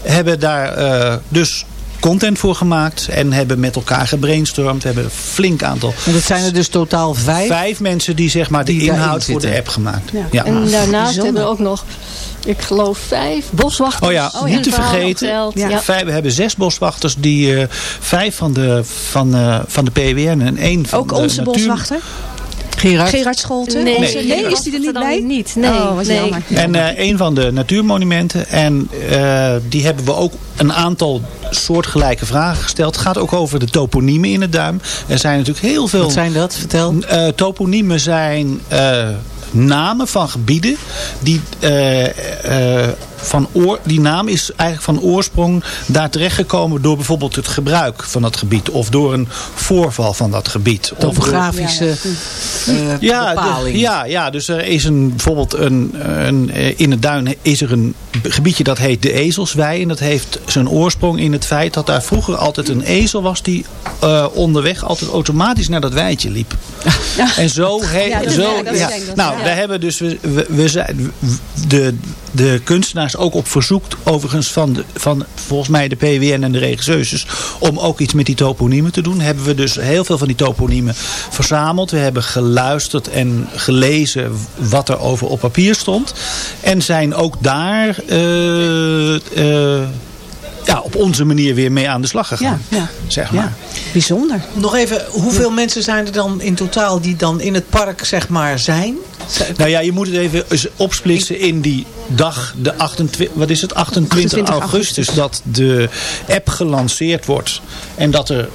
hebben daar eh, dus content voor gemaakt en hebben met elkaar gebrainstormd. We hebben een flink aantal. En dat zijn er dus totaal vijf. Vijf mensen die zeg maar de Die inhoud voor de zitten. app gemaakt. Ja. Ja. En daarnaast Bijzonder. hebben we ook nog, ik geloof, vijf boswachters. Oh ja, die niet te vergeten. Ja. Vijf, we hebben zes boswachters, die eh, vijf van de, van, eh, van de PWN en één van Ook de onze natuur- boswachter? Gerard. Gerard Scholten? Nee, Nee. nee, is die er niet bij? Niet, nee. Oh, wat jammer. En eh, een van de natuurmonumenten. En eh, die hebben we ook een aantal soortgelijke vragen gesteld. Het gaat ook over de toponiemen in het duim. Er zijn natuurlijk heel veel... Wat zijn dat? Vertel. Eh, toponiemen zijn... eh, namen van gebieden die eh, eh, van oor, die naam is eigenlijk van oorsprong daar terechtgekomen door bijvoorbeeld het gebruik van dat gebied. Of door een voorval van dat gebied. Topografische eh, ja, bepaling. de- ja, ja, dus er is een, bijvoorbeeld een, een, eh, in het duin is er een gebiedje dat heet de Ezelswei. En dat heeft zijn oorsprong in het feit dat daar vroeger altijd een ezel was die eh, onderweg altijd automatisch naar dat weitje liep. En zo, he, Ja, dat- zo ja, dat ja. denk ik. nou, Ja. daar hebben dus we, we, we zijn de, de kunstenaars ook op verzoek overigens van, de, van volgens mij de PWN en de regisseuses om ook iets met die toponiemen te doen. Hebben we dus heel veel van die toponiemen verzameld. We hebben geluisterd en gelezen wat er over op papier stond. En zijn ook daar eh, eh, ja, op onze manier weer mee aan de slag gegaan. Ja, ja. Zeg maar. Ja. Bijzonder. Nog even, hoeveel mensen zijn er dan in totaal die dan in het park zeg maar zijn? Nou ja, je moet het even eens opsplitsen in die dag, de 28, wat is het, 28, 28 augustus, dat de app gelanceerd wordt. En dat er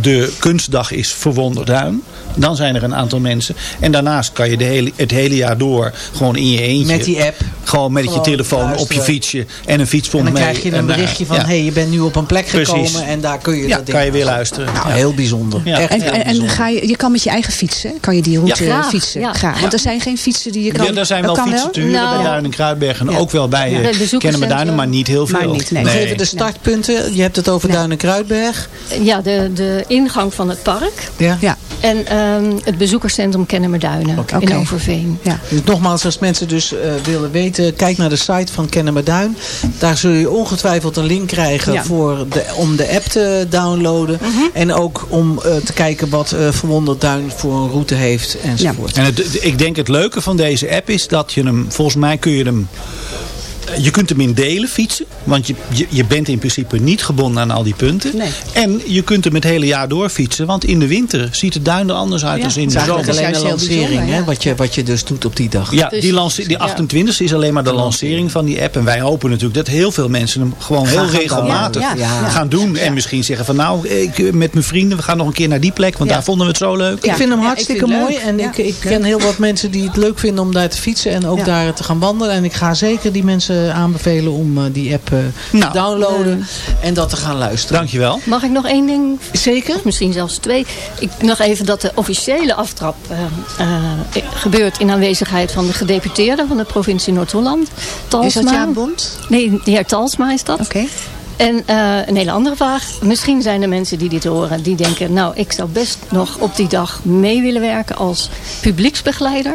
de kunstdag is Verwonderduin. Dan zijn er een aantal mensen. En daarnaast kan je de hele, het hele jaar door gewoon in je eentje. Met die app. Gewoon met Gewoon je telefoon op je fietsje en een fietspomp En dan mee. krijg je een en berichtje van, ja. hé, hey, je bent nu op een plek gekomen Precies. en daar kun je Ja, dat ding kan je weer luisteren. Nou, Ja. heel bijzonder. Ja. Echt En, heel en, ga je, je kan met je eigen fietsen, kan je die route Ja. eh, fietsen. Ja. Graag. Want er zijn geen fietsen die je kan... Ja, er zijn dat wel kan fietsen te huren Nou, bij Duin en Kruidberg. En Ja. ook wel bij eh, Bij bezoekerscentrum. Kennemerduinen, maar niet heel veel. Maar niet, nee. Even de startpunten. Je hebt het over. Duin en Kruidberg. Ja, de, de ingang van het park. Ja. Ja. En ehm, het bezoekerscentrum Kennemerduinen in Overveen. Ja. Dus nogmaals, als mensen dus eh, willen weten, kijk naar de site van Kennemerduin. Daar zul je ongetwijfeld een link krijgen Ja. voor de, om de app te downloaden. Mhm. En ook om eh, te kijken wat eh Verwonderd Duin voor een route heeft enzovoort. En het, ik denk het leuke van deze app is dat je hem, volgens mij kun je hem, je kunt hem in delen fietsen. Want je, je, je bent in principe niet gebonden aan al die punten. Nee. En je kunt hem het hele jaar door fietsen. Want in de winter ziet het duin er anders uit Ja, dan in Het de is zomer. eigenlijk alleen een juist heel lancering, hè, ja. wat, je, wat je dus doet op die dag. Ja, Dus- die, lance- die 28e is alleen maar de lancering van die app. En wij hopen natuurlijk dat heel veel mensen hem gewoon heel Gaan regelmatig doen. Ja, ja. gaan doen. En misschien zeggen van nou, ik, met mijn vrienden, we gaan nog een keer naar die plek. Want Ja. daar vonden we het zo leuk. Ik vind hem hartstikke het mooi. leuk. En Ja. ik, ik ken heel wat mensen die het leuk vinden om daar te fietsen. En ook Ja. daar te gaan wandelen. En ik ga zeker die mensen aanbevelen om eh, die app eh, Nou. te downloaden. En dat te gaan luisteren. Dankjewel. Mag ik nog één ding? Zeker? Of misschien zelfs twee. Ik, nog even dat de officiële aftrap eh, eh, gebeurt in aanwezigheid van de gedeputeerde van de provincie Noord-Holland. Talsma. Is dat Jaap Bond? Nee, de heer Talsma is dat. Oké. En eh, een hele andere vraag. Misschien zijn er mensen die dit horen. Die denken, nou ik zou best nog op die dag mee willen werken als publieksbegeleider.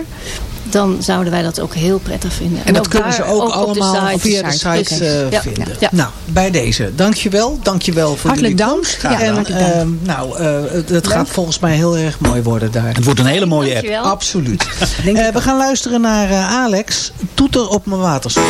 Dan zouden wij dat ook heel prettig vinden. En dat kunnen ze ook, de allemaal site. via de site eh, vinden. Ja. Nou, bij deze. Dankjewel. Dankjewel voor Hartelijk jullie dank. komst. Ja, en hartelijk dank. ehm, nou, eh, het, gaat volgens mij heel erg mooi worden daar. Het wordt een hele mooie app. Absoluut. Eh, we gaan luisteren naar eh, Alex. Toeter op mijn waterstoel.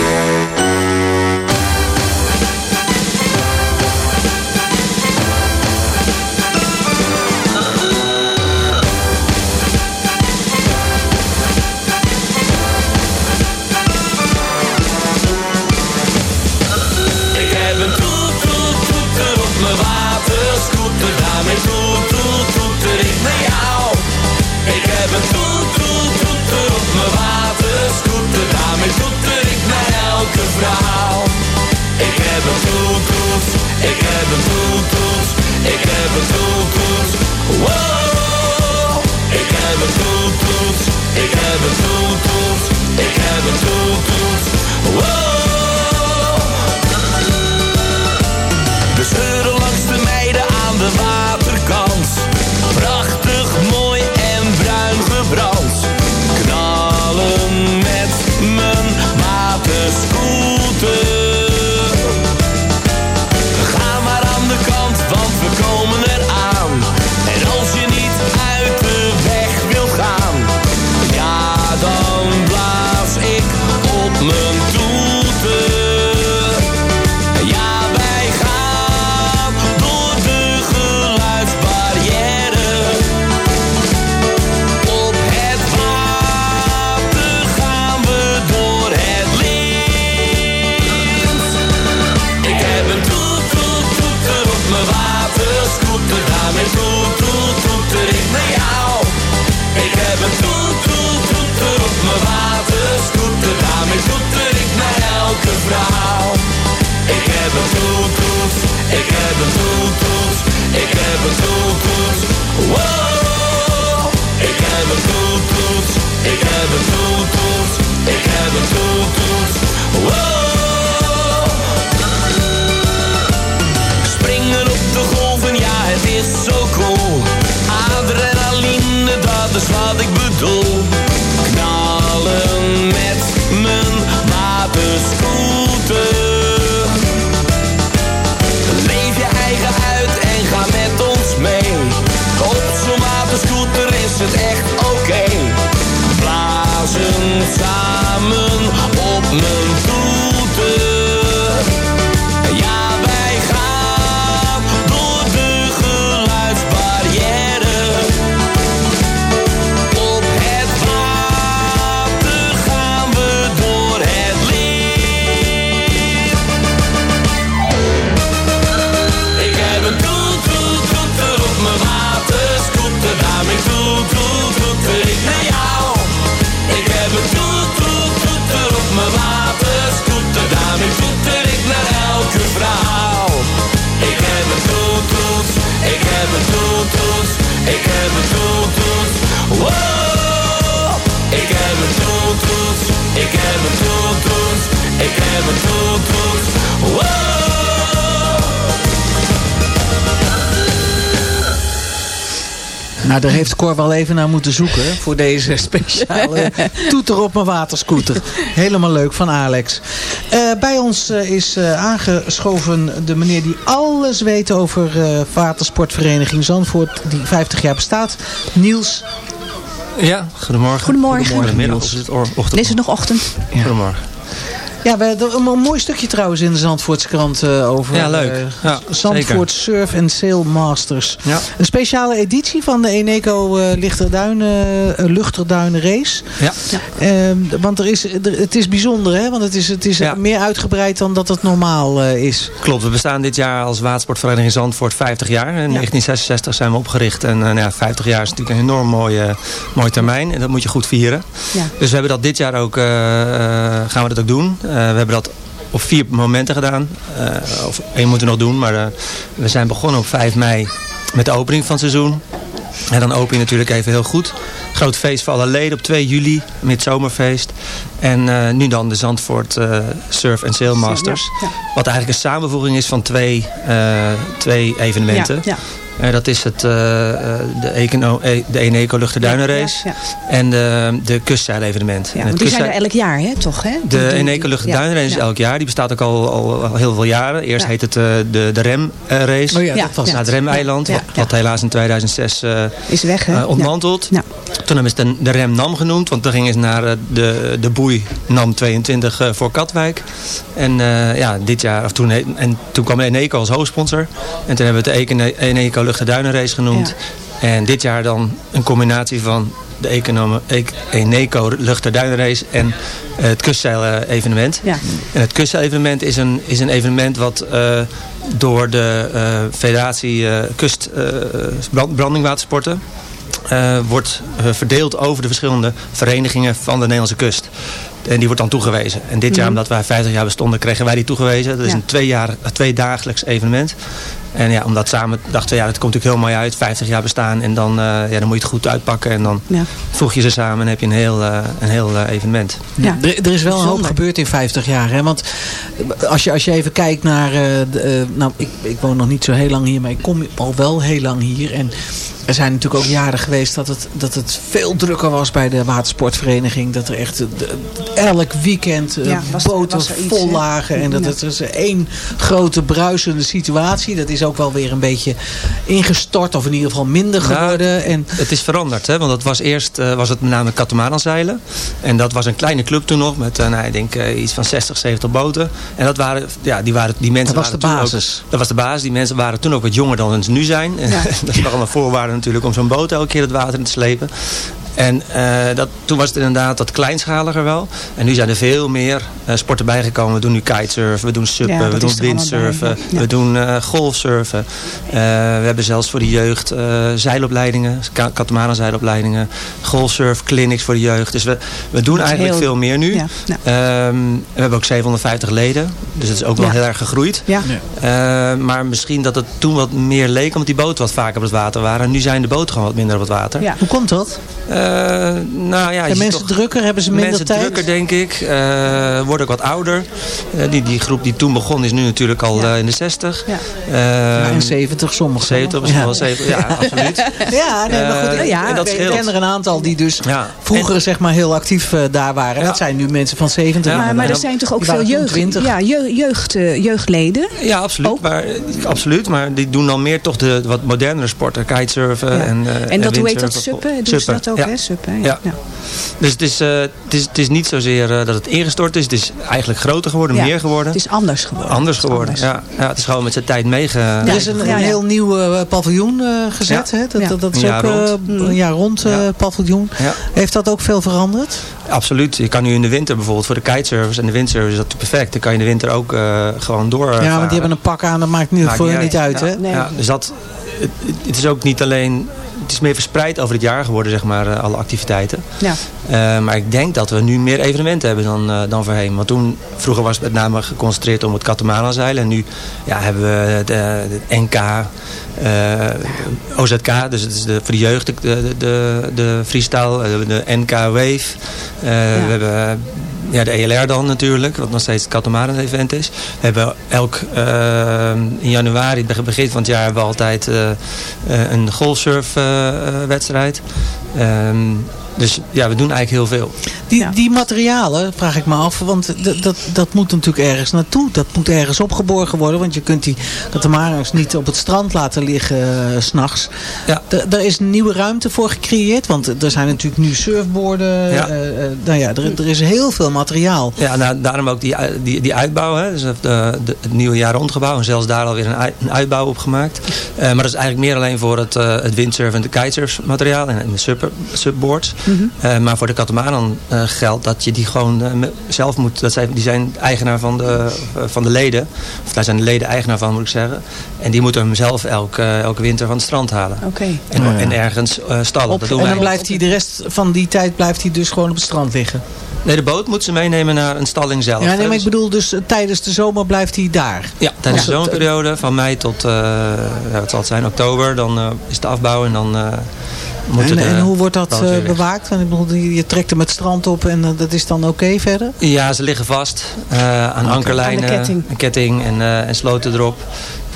Nou, daar heeft Cor wel even naar moeten zoeken voor deze speciale <laughs> toeter op mijn waterscooter. Helemaal leuk van Alex. Eh, bij ons eh, is eh, aangeschoven de meneer die alles weet over eh, watersportvereniging Zandvoort, die 50 jaar bestaat. Niels. Ja, goedemorgen. Goedemorgen. Goedemiddag, is het ochtend? Is het nog ochtend? Goedemorgen. Ja, we hebben een, mooi stukje trouwens in de Zandvoortse krant eh, over Ja, leuk. eh, Ja, Zandvoort Surf and Sail Masters. Ja. Een speciale editie van de Eneco Lichterduinen, eh, Luchterduinen Race. Ja. Ehm, want er is, er- het is bijzonder, hè? Want het is, het is Ja. meer uitgebreid dan dat het normaal is. Klopt, we bestaan dit jaar als watersportvereniging Zandvoort 50 jaar. In 1966 zijn we opgericht en nou ja, 50 jaar is natuurlijk een enorm mooi, eh, mooi termijn. En dat moet je goed vieren. Ja. Dus we hebben dat dit jaar ook, gaan we dat ook doen. Eh, we hebben dat op vier momenten gedaan. Eh, of één moeten we nog doen, maar eh, we zijn begonnen op 5 mei met de opening van het seizoen. En dan open je natuurlijk even heel goed. Groot feest voor alle leden op 2 juli, midzomerfeest. En nu dan de Zandvoort Surf and Sail Masters. Ja, ja. Wat eigenlijk een samenvoeging is van twee, twee evenementen. Ja, Eh, dat is het, eh, eh, de, Econo, e- de Eneco Ja, en de, de kustzeilevenement. Ja, het want die zijn er elk jaar, hè, toch? Hè? de Eneco Luchterduinenrace is ja. elk jaar. Die bestaat ook al, al, al heel veel jaren. Eerst Ja. heet het eh, de, de Rem eh, race. Oh ja, Ja, dat was ja. Naar het Remeiland. Ja, wat, ja. wat helaas in 2006 eh, Is weg, hè? ontmanteld. Ja. Toen hebben ze de, de Rem Nam genoemd. Want dan gingen ze naar de, de boei Nam 22 eh, voor Katwijk. En eh, ja, dit jaar, of toen, en toen kwam Eneco als hoofdsponsor. En toen hebben we het de Econe- Eneco Luchterduinenrace genoemd. En dit jaar dan een combinatie van de Econome- E- Eneco Luchterduinenrace en eh, het kustzeilevenement. Ja. En het kustzeilevenement is een, is een evenement wat eh, door de eh, Federatie Kust brand, Brandingwatersporten wordt verdeeld over de verschillende verenigingen van de Nederlandse kust. En die wordt dan toegewezen. En dit jaar, Mhm. omdat wij 50 jaar bestonden, kregen wij die toegewezen. Dat is Ja. een twee, jaar, twee dagelijks evenement. En ja, omdat samen dachten we, ja, dat komt natuurlijk heel mooi uit. 50 jaar bestaan en dan, eh, ja, dan moet je het goed uitpakken. En dan Ja. voeg je ze samen en heb je een heel, eh, een heel eh, evenement. Ja. Er, er is wel een hoop gebeurd in 50 jaar. Hè? Want als je, als je even kijkt naar... de, nou, ik, ik woon nog niet zo heel lang hier, maar ik kom al wel heel lang hier. En er zijn natuurlijk ook jaren geweest dat het, dat het veel drukker was bij de watersportvereniging. Dat er echt de- elk weekend eh, Ja, was boten was iets, vol lagen. En dat het is één grote bruisende situatie. Dat is ook wel weer een beetje ingestort of in ieder geval minder Nou, geworden. En Het is veranderd, hè? want dat was eerst eh, was het met name katamaranzeilen. En dat was een kleine club toen nog, met eh, nou, ik denk iets van 60, 70 boten. En dat waren, ja, die waren, die mensen Dat was waren de toen ook- basis. dat was de basis. Die mensen waren toen ook wat jonger dan ze nu zijn. Ja. <laughs> dat is allemaal voorwaarden natuurlijk om zo'n boot elke keer het water in te slepen. En eh, dat, toen was het inderdaad wat kleinschaliger wel. En nu zijn er veel meer eh, sporten bijgekomen. We doen nu kitesurfen, we doen suppen, Ja, we doen windsurfen, ja. We doen eh, golfsurfen. We hebben zelfs voor de jeugd zeilopleidingen, ka- katamaranzeilopleidingen, golfsurf, clinics voor de jeugd. Dus we, we doen eigenlijk heel- veel meer nu. Ja. Ehm, we hebben ook 750 leden, dus het is ook wel heel erg gegroeid. Ja. Maar misschien dat het toen wat meer leek, omdat die boten wat vaker op het water waren. En nu zijn de boten gewoon wat minder op het water. Ja. hoe komt dat? Eh, nou ja, ziet mensen toch- drukker? Hebben ze minder mensen tijd? drukker, denk ik. Eh, worden ook wat ouder. Eh, die, die groep die toen begon is nu natuurlijk al Ja. in de 60. Ja. Ehm, en 70 sommigen. 70, misschien Ja. wel 70. Ja, <laughs> absoluut. Ja, nee, maar goed. Ik- ja, ik ken er een aantal die dus vroeger zeg maar heel actief daar waren. Dat zijn nu mensen van 70. Ja, Maar, maar er zijn toch ook veel jeugd, 20. ja, jeugd, jeugd, jeugdleden? Ja, absoluut. Ook? Maar, absoluut. Maar die doen dan meer toch de wat modernere sporten. Kitesurfen en En dat, hoe heet dat, suppen? Doen ze dat ook. Hè? Ja. Ja. Ja. Dus het is, eh, het, is, het is niet zozeer eh, dat het ingestort is. Het is eigenlijk groter geworden, Ja, meer geworden. Het is anders geworden. anders Het is geworden. anders. Ja. ja, het is gewoon met zijn tijd meege... Er is een, een Ja, ja. heel nieuw eh, paviljoen eh, gezet. Ja. Hè? Dat, Ja. dat, dat is Een jaar ook eh, rond. een jaar rond eh, Ja. paviljoen. Ja. Heeft dat ook veel veranderd? Absoluut. Je kan nu in de winter bijvoorbeeld voor de kitesurfers en de windsurfers is dat perfect. Dan kan je in de winter ook eh, gewoon door. ja, want die hebben een pak aan. Dat maakt nu Maakt voor niet uit. Ja. hè? Nee. Ja, dus dat, het, het is ook niet alleen... Het is meer verspreid over het jaar geworden, zeg maar, eh, alle activiteiten. Ja. Eh, maar ik denk dat we nu meer evenementen hebben dan, eh, dan voorheen. Want toen, vroeger was het met name geconcentreerd om het katamaranzeilen. En nu ja, hebben we de, de NK, OZK, dus het is de, voor de jeugd de, de, de, de freestyle, de NK Wave. We hebben ja, de ELR dan natuurlijk, wat nog steeds het Katamaran event is. We hebben elk, eh, in januari, begin van het jaar, hebben we altijd uh, een golfsurf wedstrijd. Ehm, dus ja, we doen eigenlijk heel veel. Die, die materialen, vraag ik me af, want dat, dat moet natuurlijk ergens naartoe. Dat moet ergens opgeborgen worden, want je kunt die katamarans niet op het strand laten liggen uh, s'nachts. Ja. Er is een nieuwe ruimte voor gecreëerd, want er zijn natuurlijk nu surfboarden. Ja. Uh, nou ja, er, er, is heel veel materiaal. Ja, nou, daarom ook die, die, die uitbouw, hè. Dus de, de, het nieuwe jaar rondgebouw. En zelfs daar alweer een, een uitbouw op gemaakt. Uh, maar dat is eigenlijk meer alleen voor het, het windsurf en de kitesurf materiaal en, de sub, subboards. Mm maar voor de katamaran geldt dat je die gewoon zelf moet. Dat zijn, die zijn eigenaar van de, van de leden. Of daar zijn de leden eigenaar van moet ik zeggen. En die moeten hem zelf elke, elke winter van het strand halen. Oké. En, en, ergens stallen. dat doen en dan blijft hij de rest van die tijd blijft hij dus gewoon op het strand liggen? Nee, de boot moet ze meenemen naar een stalling zelf. Ja, nee, maar ik bedoel dus tijdens de zomer blijft hij daar? Ja, tijdens de zomerperiode van mei tot, uh, ja, wat zal het zijn, oktober. Dan uh, is de afbouw en dan... Uh, en, en, hoe wordt dat uh, bewaakt? Want ik bedoel, je trekt hem het strand op en uh, dat is dan oké okay verder? Ja, ze liggen vast uh, aan okay. ankerlijnen, aan ketting. Een ketting en, en sloten erop.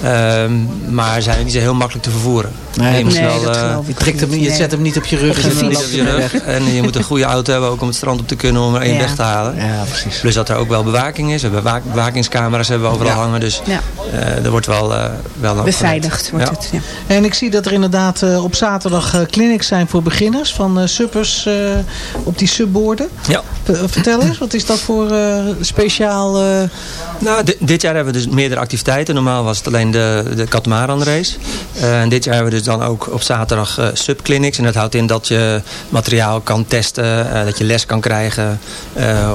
Um, maar zijn niet zo heel makkelijk te vervoeren. Nee, je, moet nee, wel, uh, je, trekt hem, je zet hem niet op je rug. niet op je rug. En je moet een goede auto hebben ook om het strand op te kunnen om er één ja. weg te halen. Ja, precies. Plus dat er ook wel bewaking is. We hebben bewakingscamera's hebben we overal ja. hangen. Dus ja. uh, er wordt wel, uh, wel Beveiligd wordt het. Ja. En ik zie dat er inderdaad uh, op zaterdag clinics zijn voor beginners. Van suppers op die subborden. Ja. vertel eens, wat is dat voor speciaal... Nou, dit jaar hebben we dus meerdere activiteiten. Normaal was het alleen de, de Katamaran race. Uh, en dit jaar hebben we dus dan ook op zaterdag uh, subclinics. En dat houdt in dat je materiaal kan testen. Uh, dat je les kan krijgen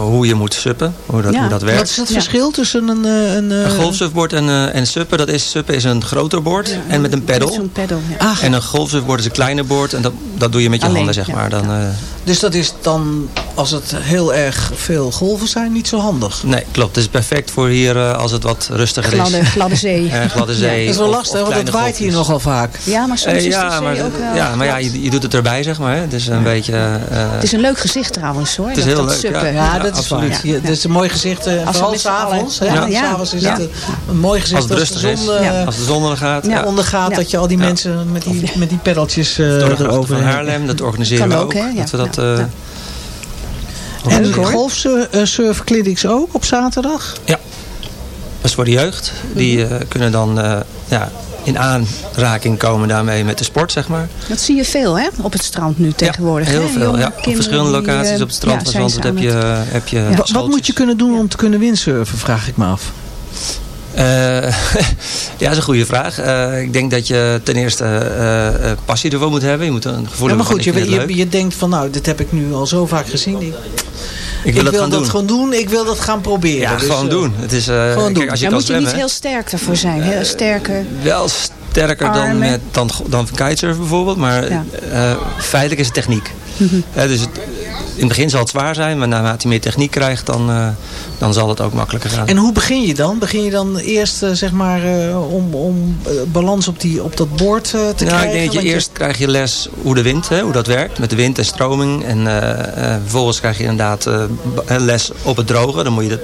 hoe je moet suppen. Hoe dat, ja. hoe dat werkt. Wat is het verschil tussen een... Een, een golfsurfboard en, en suppen. Dat is, suppen is een groter board. Ja, en met een pedal. Met pedal ah. En een golfsurfboard is een kleiner board. En dat, dat doe je met je Alleen, handen zeg maar. Dan, dus dat is dan, als het heel erg veel golven zijn, niet zo handig? Nee, klopt. Het is perfect voor hier als het wat rustiger gladde, is. <laughs> Gladde zee. Ja, gladde zee. dat is wel lastig, want het waait hier nogal vaak. Ja, maar soms uh, ja, is de maar, ook wel Ja, maar ja, je, je, doet het erbij, zeg maar. Hè. Het is een beetje... Uh, het is een leuk gezicht trouwens, hoor. Het is dat, heel dat leuk, suppen. ja. dat is absoluut. Ja. Het is een mooi gezicht, uh, vooral s'avonds. Ja, ja. S'avonds is het een mooi gezicht als, het rustig als de zon, is. Als de zon ondergaat. Ja. ondergaat, dat je al die mensen met die, met die peddeltjes erover van Haarlem, dat organiseren we ook. Dat we dat... En golfsurfclinics ook op zaterdag? Ja. Dat is voor de jeugd. Die uh, kunnen dan uh, ja, in aanraking komen daarmee met de sport, zeg maar. Dat zie je veel, hè? Op het strand nu tegenwoordig. Ja, heel hè? veel, Jonge ja. Op verschillende locaties die, op het strand ja, van Zandvoort heb je, heb je ja. Wat moet je kunnen doen om te kunnen windsurfen, vraag ik me af. Uh, <laughs> ja, dat is een goede vraag. Uh, ik denk dat je ten eerste uh, passie ervoor moet hebben. Je moet een gevoel ja, maar goed, je, je, je, denkt van nou, dit heb ik nu al zo vaak gezien. Ik, ik wil, ik dat, wil dat doen. gewoon doen. Ik wil dat gaan proberen. Ja, dus, gewoon doen. Het is, gewoon kijk. Als je Dan moet je zwemmen, niet heel sterk daarvoor zijn. Heel sterke Wel sterker dan, met, dan, dan kitesurfen bijvoorbeeld. Maar ja. feitelijk is het techniek. Mm -hmm. dus het, in het begin zal het zwaar zijn, maar naarmate je meer techniek krijgt, dan, uh, dan zal het ook makkelijker gaan. En hoe begin je dan? Begin je dan eerst uh, zeg maar uh, om, om balans op, die, op dat boord te nou, krijgen? Ik denk dat je eerst je... krijg je les hoe de wind, hè, hoe dat werkt, met de wind en stroming. En vervolgens krijg je inderdaad les op het droge. Dan moet je het,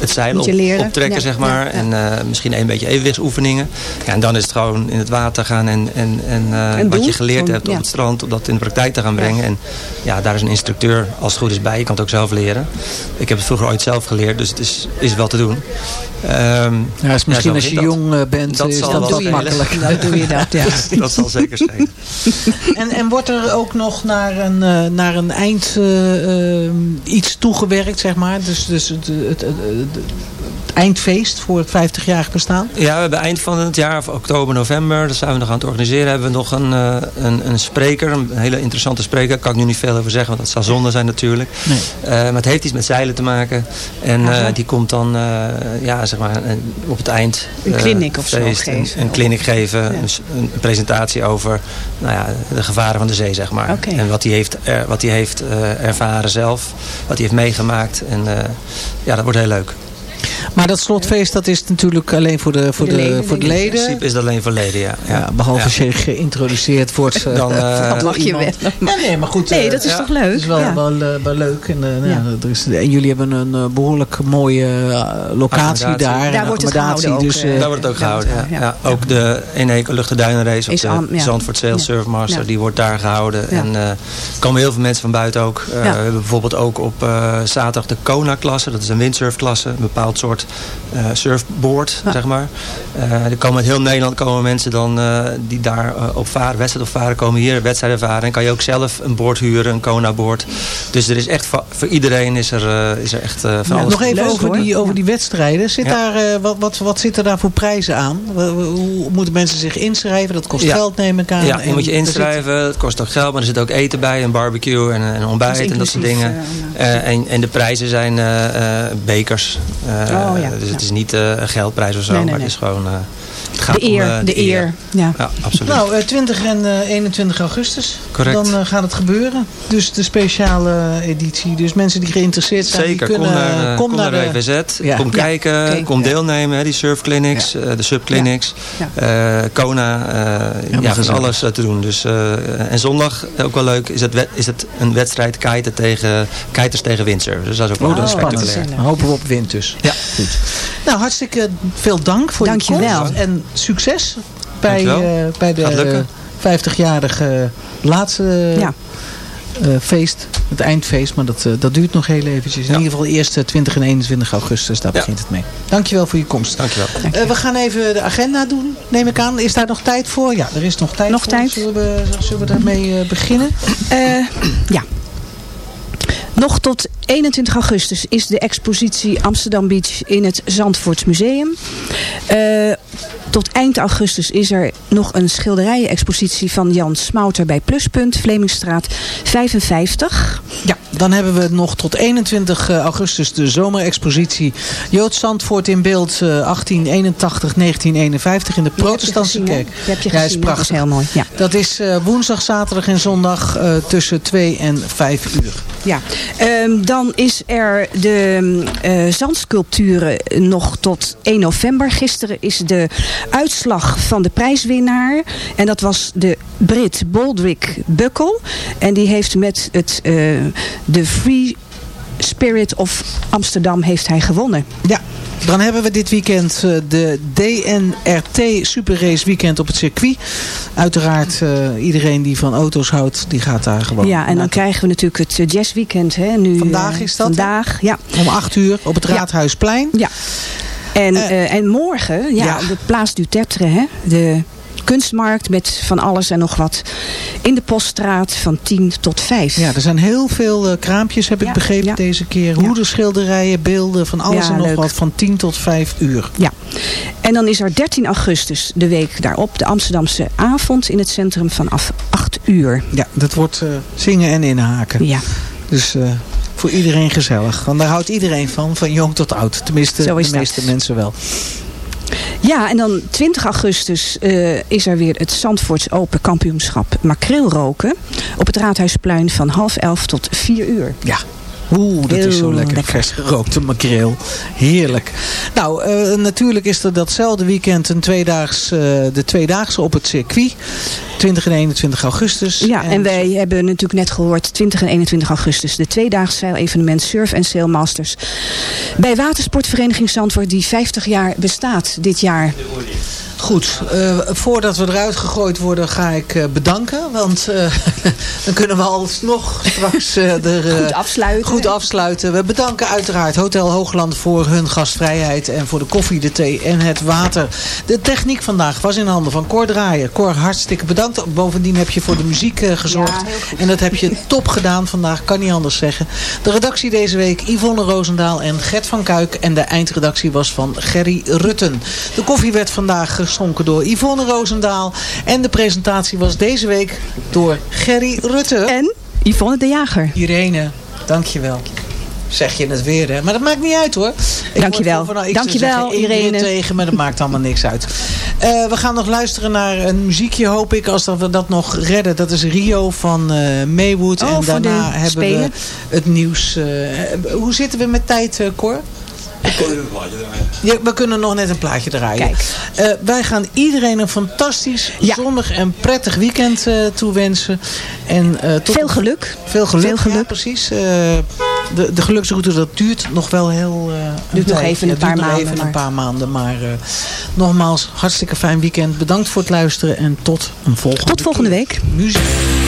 het zeil op, optrekken, ja, zeg maar. Ja, ja. En misschien een beetje evenwichtsoefeningen. Ja, en dan is het gewoon in het water gaan en, en, en, en wat je geleerd Van, hebt op het strand, om dat in de praktijk te gaan brengen. En ja, daar is een instructeur als het goed is bij. Je kan het ook zelf leren. Ik heb het vroeger ooit zelf geleerd, dus het is, is wel te doen. Um, ja, is misschien als je dat, jong bent, dat is dat wel makkelijk. Dan doe je dat, ja. <laughs> dat zal zeker zijn. <laughs> en, en wordt er ook nog naar een, naar een eind uh, iets toegewerkt, zeg maar? Dus, dus het, het, het, 对 eindfeest voor het 50-jarig bestaan? Ja, we hebben eind van het jaar, of oktober, november, dat zijn we nog aan het organiseren, hebben we nog een, uh, een, een spreker, een hele interessante spreker. Daar kan ik nu niet veel over zeggen, want dat zou zonde zijn natuurlijk. Nee. Uh, maar het heeft iets met zeilen te maken. En uh, die komt dan, ja, zeg maar, op het eind... Een kliniek of zo geven. Een, een kliniek geven, ja. dus een presentatie over nou ja, de gevaren van de zee, zeg maar. Okay. En wat hij heeft, er, wat hij heeft ervaren zelf, wat hij heeft meegemaakt. En ja, dat wordt heel leuk. Maar dat slotfeest dat is natuurlijk alleen voor de, voor de, voor de In leden. principe is dat alleen voor leden, ja. Ja, behalve Ja. als je geïntroduceerd wordt. eh, Dan, eh, <laughs> door lach je wel. Ja, nee, maar goed. Nee, eh, dat is ja, toch leuk? Het is wel, Ja. wel, eh, wel leuk. En, eh, Ja. ja, er is, en jullie hebben een eh, behoorlijk mooie eh, locatie Accommodatie. daar. Daar wordt het accommodatie, gehouden ook, dus, eh, eh, Daar wordt het ook gehouden, ja. Ook de Eneco Luchtenduinenrace op Is de aan- ja. Zandvoort Sail Surf Master, Ja. die wordt daar gehouden. Ja. En eh, er komen heel veel mensen van buiten ook. Eh, Ja. We hebben bijvoorbeeld ook op eh, zaterdag de Kona-klasse. Dat is een windsurfklasse, een bepaald soort eh, surfboard, zeg maar. Eh, er komen uit heel Nederland komen mensen dan eh, die daar op varen, wedstrijd op varen, komen hier wedstrijden varen. En kan je ook zelf een board huren, een Kona-board. Dus er is echt voor iedereen is er, is er echt van Ja, alles. nog even Leuk, over, hoor. die, over die wedstrijden. Zit daar, wat, wat, wat zit er daar voor prijzen aan? Hoe moeten mensen zich inschrijven? Dat kost geld neem ik aan. Ja, je moet je inschrijven. Het kost ook geld, maar er zit ook eten bij. Een barbecue en een ontbijt Dat en dat soort dingen. en, en de prijzen zijn bekers. Oh, ja. Dus het is niet eh, een geldprijs of zo, Nee, nee, maar het is gewoon... eh, het gaat De eer, om, eh, de eer. Ja. Ja, absoluut. Nou, eh, 20 en eh, 21 augustus. Correct. Dan eh, gaat het gebeuren. Dus de speciale editie. Dus mensen die geïnteresseerd zijn, Zeker, die kunnen... kom naar, eh, kom naar de. Ja. Kom Ja, kijken, oké. kom Ja. deelnemen. Hè, die surfclinics, eh, de subclinics. Ja. eh, Kona. eh, ja, gezellig. alles eh, te doen. Dus, eh, en zondag, eh, ook wel leuk, is het, is het een wedstrijd kiten tegen, kiters tegen windsurf. Dus dat is ook wel Oh, dat is spectaculair. hopen we op wind dus. Ja. Goed. Nou, hartstikke veel dank voor Dank je je komst. wel. En succes bij, Dankjewel. eh, bij de lukken. 50-jarige laatste Ja. eh, feest. Het eindfeest, maar dat, eh, dat duurt nog heel eventjes. In Ja. ieder geval eerst eh, 20 en 21 augustus, daar Ja. begint het mee. Dankjewel voor je komst. Dankjewel. Eh, we gaan even de agenda doen, neem ik aan. Is daar nog tijd voor? Ja, er is nog tijd Nog voor. tijd. Zullen we, zullen we daarmee beginnen? Eh, ja. Nog tot 21 augustus is de expositie Amsterdam Beach in het Zandvoorts Museum. Eh, tot eind augustus is er nog een schilderijen-expositie van Jan Smouter bij Pluspunt, Vlemingstraat 55. Ja, dan hebben we nog tot 21 augustus de zomerexpositie Joods Zandvoort in beeld eh, 1881-1951 in de protestantse Die heb je gezien, hè? kerk. Die Ja, is gezien, dat is prachtig. heel mooi. Ja. Dat is eh, woensdag, zaterdag en zondag eh, tussen 2 en 5 uur. Ja, Ehm, dan is er de eh, zandsculpturen nog tot 1 november. Gisteren is de uitslag van de prijswinnaar. En dat was de Brit Baldrick Buckle. En die heeft met het, eh, de Free Spirit of Amsterdam heeft hij gewonnen. Ja, dan hebben we dit weekend eh, de DNRT Super Race Weekend op het circuit. Uiteraard eh, iedereen die van auto's houdt, die gaat daar gewoon ja, en dan naartoe. krijgen we natuurlijk het eh, jazzweekend. Hè, nu, Vandaag is dat? Vandaag, ja. Om 8 uur op het. Raadhuisplein. Ja. En, en morgen, ja, ja. de Place du Tetre, hè, de kunstmarkt met van alles en nog wat. In de Poststraat van 10 tot 5. Ja, er zijn heel veel eh, kraampjes, heb ik begrepen ja. deze keer. Hoederschilderijen, beelden, van alles en nog leuk. wat. Van 10 tot 5 uur. Ja. En dan is er 13 augustus, de week daarop, de Amsterdamse avond in het centrum vanaf 8 uur. Ja, dat wordt eh, zingen en inhaken. Ja, Dus eh, voor iedereen gezellig. Want daar houdt iedereen van, van jong tot oud. Tenminste, de dat. meeste mensen wel. Ja en dan 20 augustus eh, is er weer het Zandvoorts Open Kampioenschap makreelroken. Op het Raadhuisplein van half elf tot 4 uur. Ja. Oeh, dat is zo lekker. lekker. Vers gerookte makreel. Heerlijk. Nou, eh, natuurlijk is er datzelfde weekend een tweedaags, eh, de tweedaagse op het circuit. 20 en 21 augustus. Ja, en wij hebben natuurlijk net gehoord 20 en 21 augustus de tweedaags zeilevenement Surf en Sail Masters bij Watersportvereniging Zandvoort die 50 jaar bestaat dit jaar. Goed, eh, voordat we eruit gegooid worden ga ik eh, bedanken. Want eh, <laughs> dan kunnen we alsnog straks er, Goed afsluiten. goed afsluiten. We bedanken uiteraard Hotel Hoogland voor hun gastvrijheid. En voor de koffie, de thee en het water. De techniek vandaag was in handen van Cor Draaien. Cor, hartstikke bedankt. Bovendien heb je voor de muziek gezorgd. Ja, en dat heb je <laughs> top gedaan vandaag. Kan niet anders zeggen. De redactie deze week Yvonne Roosendaal en Gert van Kuik. En de eindredactie was van Gerry Rutten. De koffie werd vandaag geschonken door Yvonne Roosendaal. En de presentatie was deze week door Gerry Rutten. En Yvonne de Jager. Irene, dankjewel. Zeg je het weer, hè? Maar dat maakt niet uit, hoor. Ik Dankjewel. van- nou, Dankjewel, Irene. tegen, maar dat maakt allemaal niks uit. Eh, we gaan nog luisteren naar een muziekje, hoop ik, als dat we dat nog redden. Dat is Rio van eh Maywood. Oh, en daarna hebben Spelen. we het nieuws. eh, hoe zitten we met tijd, eh, Cor? Ja, we kunnen nog net een plaatje draaien. Eh, wij gaan iedereen een fantastisch, zonnig en prettig weekend uh, toewensen. En, uh, tot veel geluk. Veel geluk, veel geluk. Ja, precies. de, de geluksroute dat duurt nog wel heel... duurt nog even een paar duurt maanden. even maar... een paar maanden. Maar nogmaals, hartstikke fijn weekend. Bedankt voor het luisteren en tot een volgende Tot volgende keer. week. Muziek.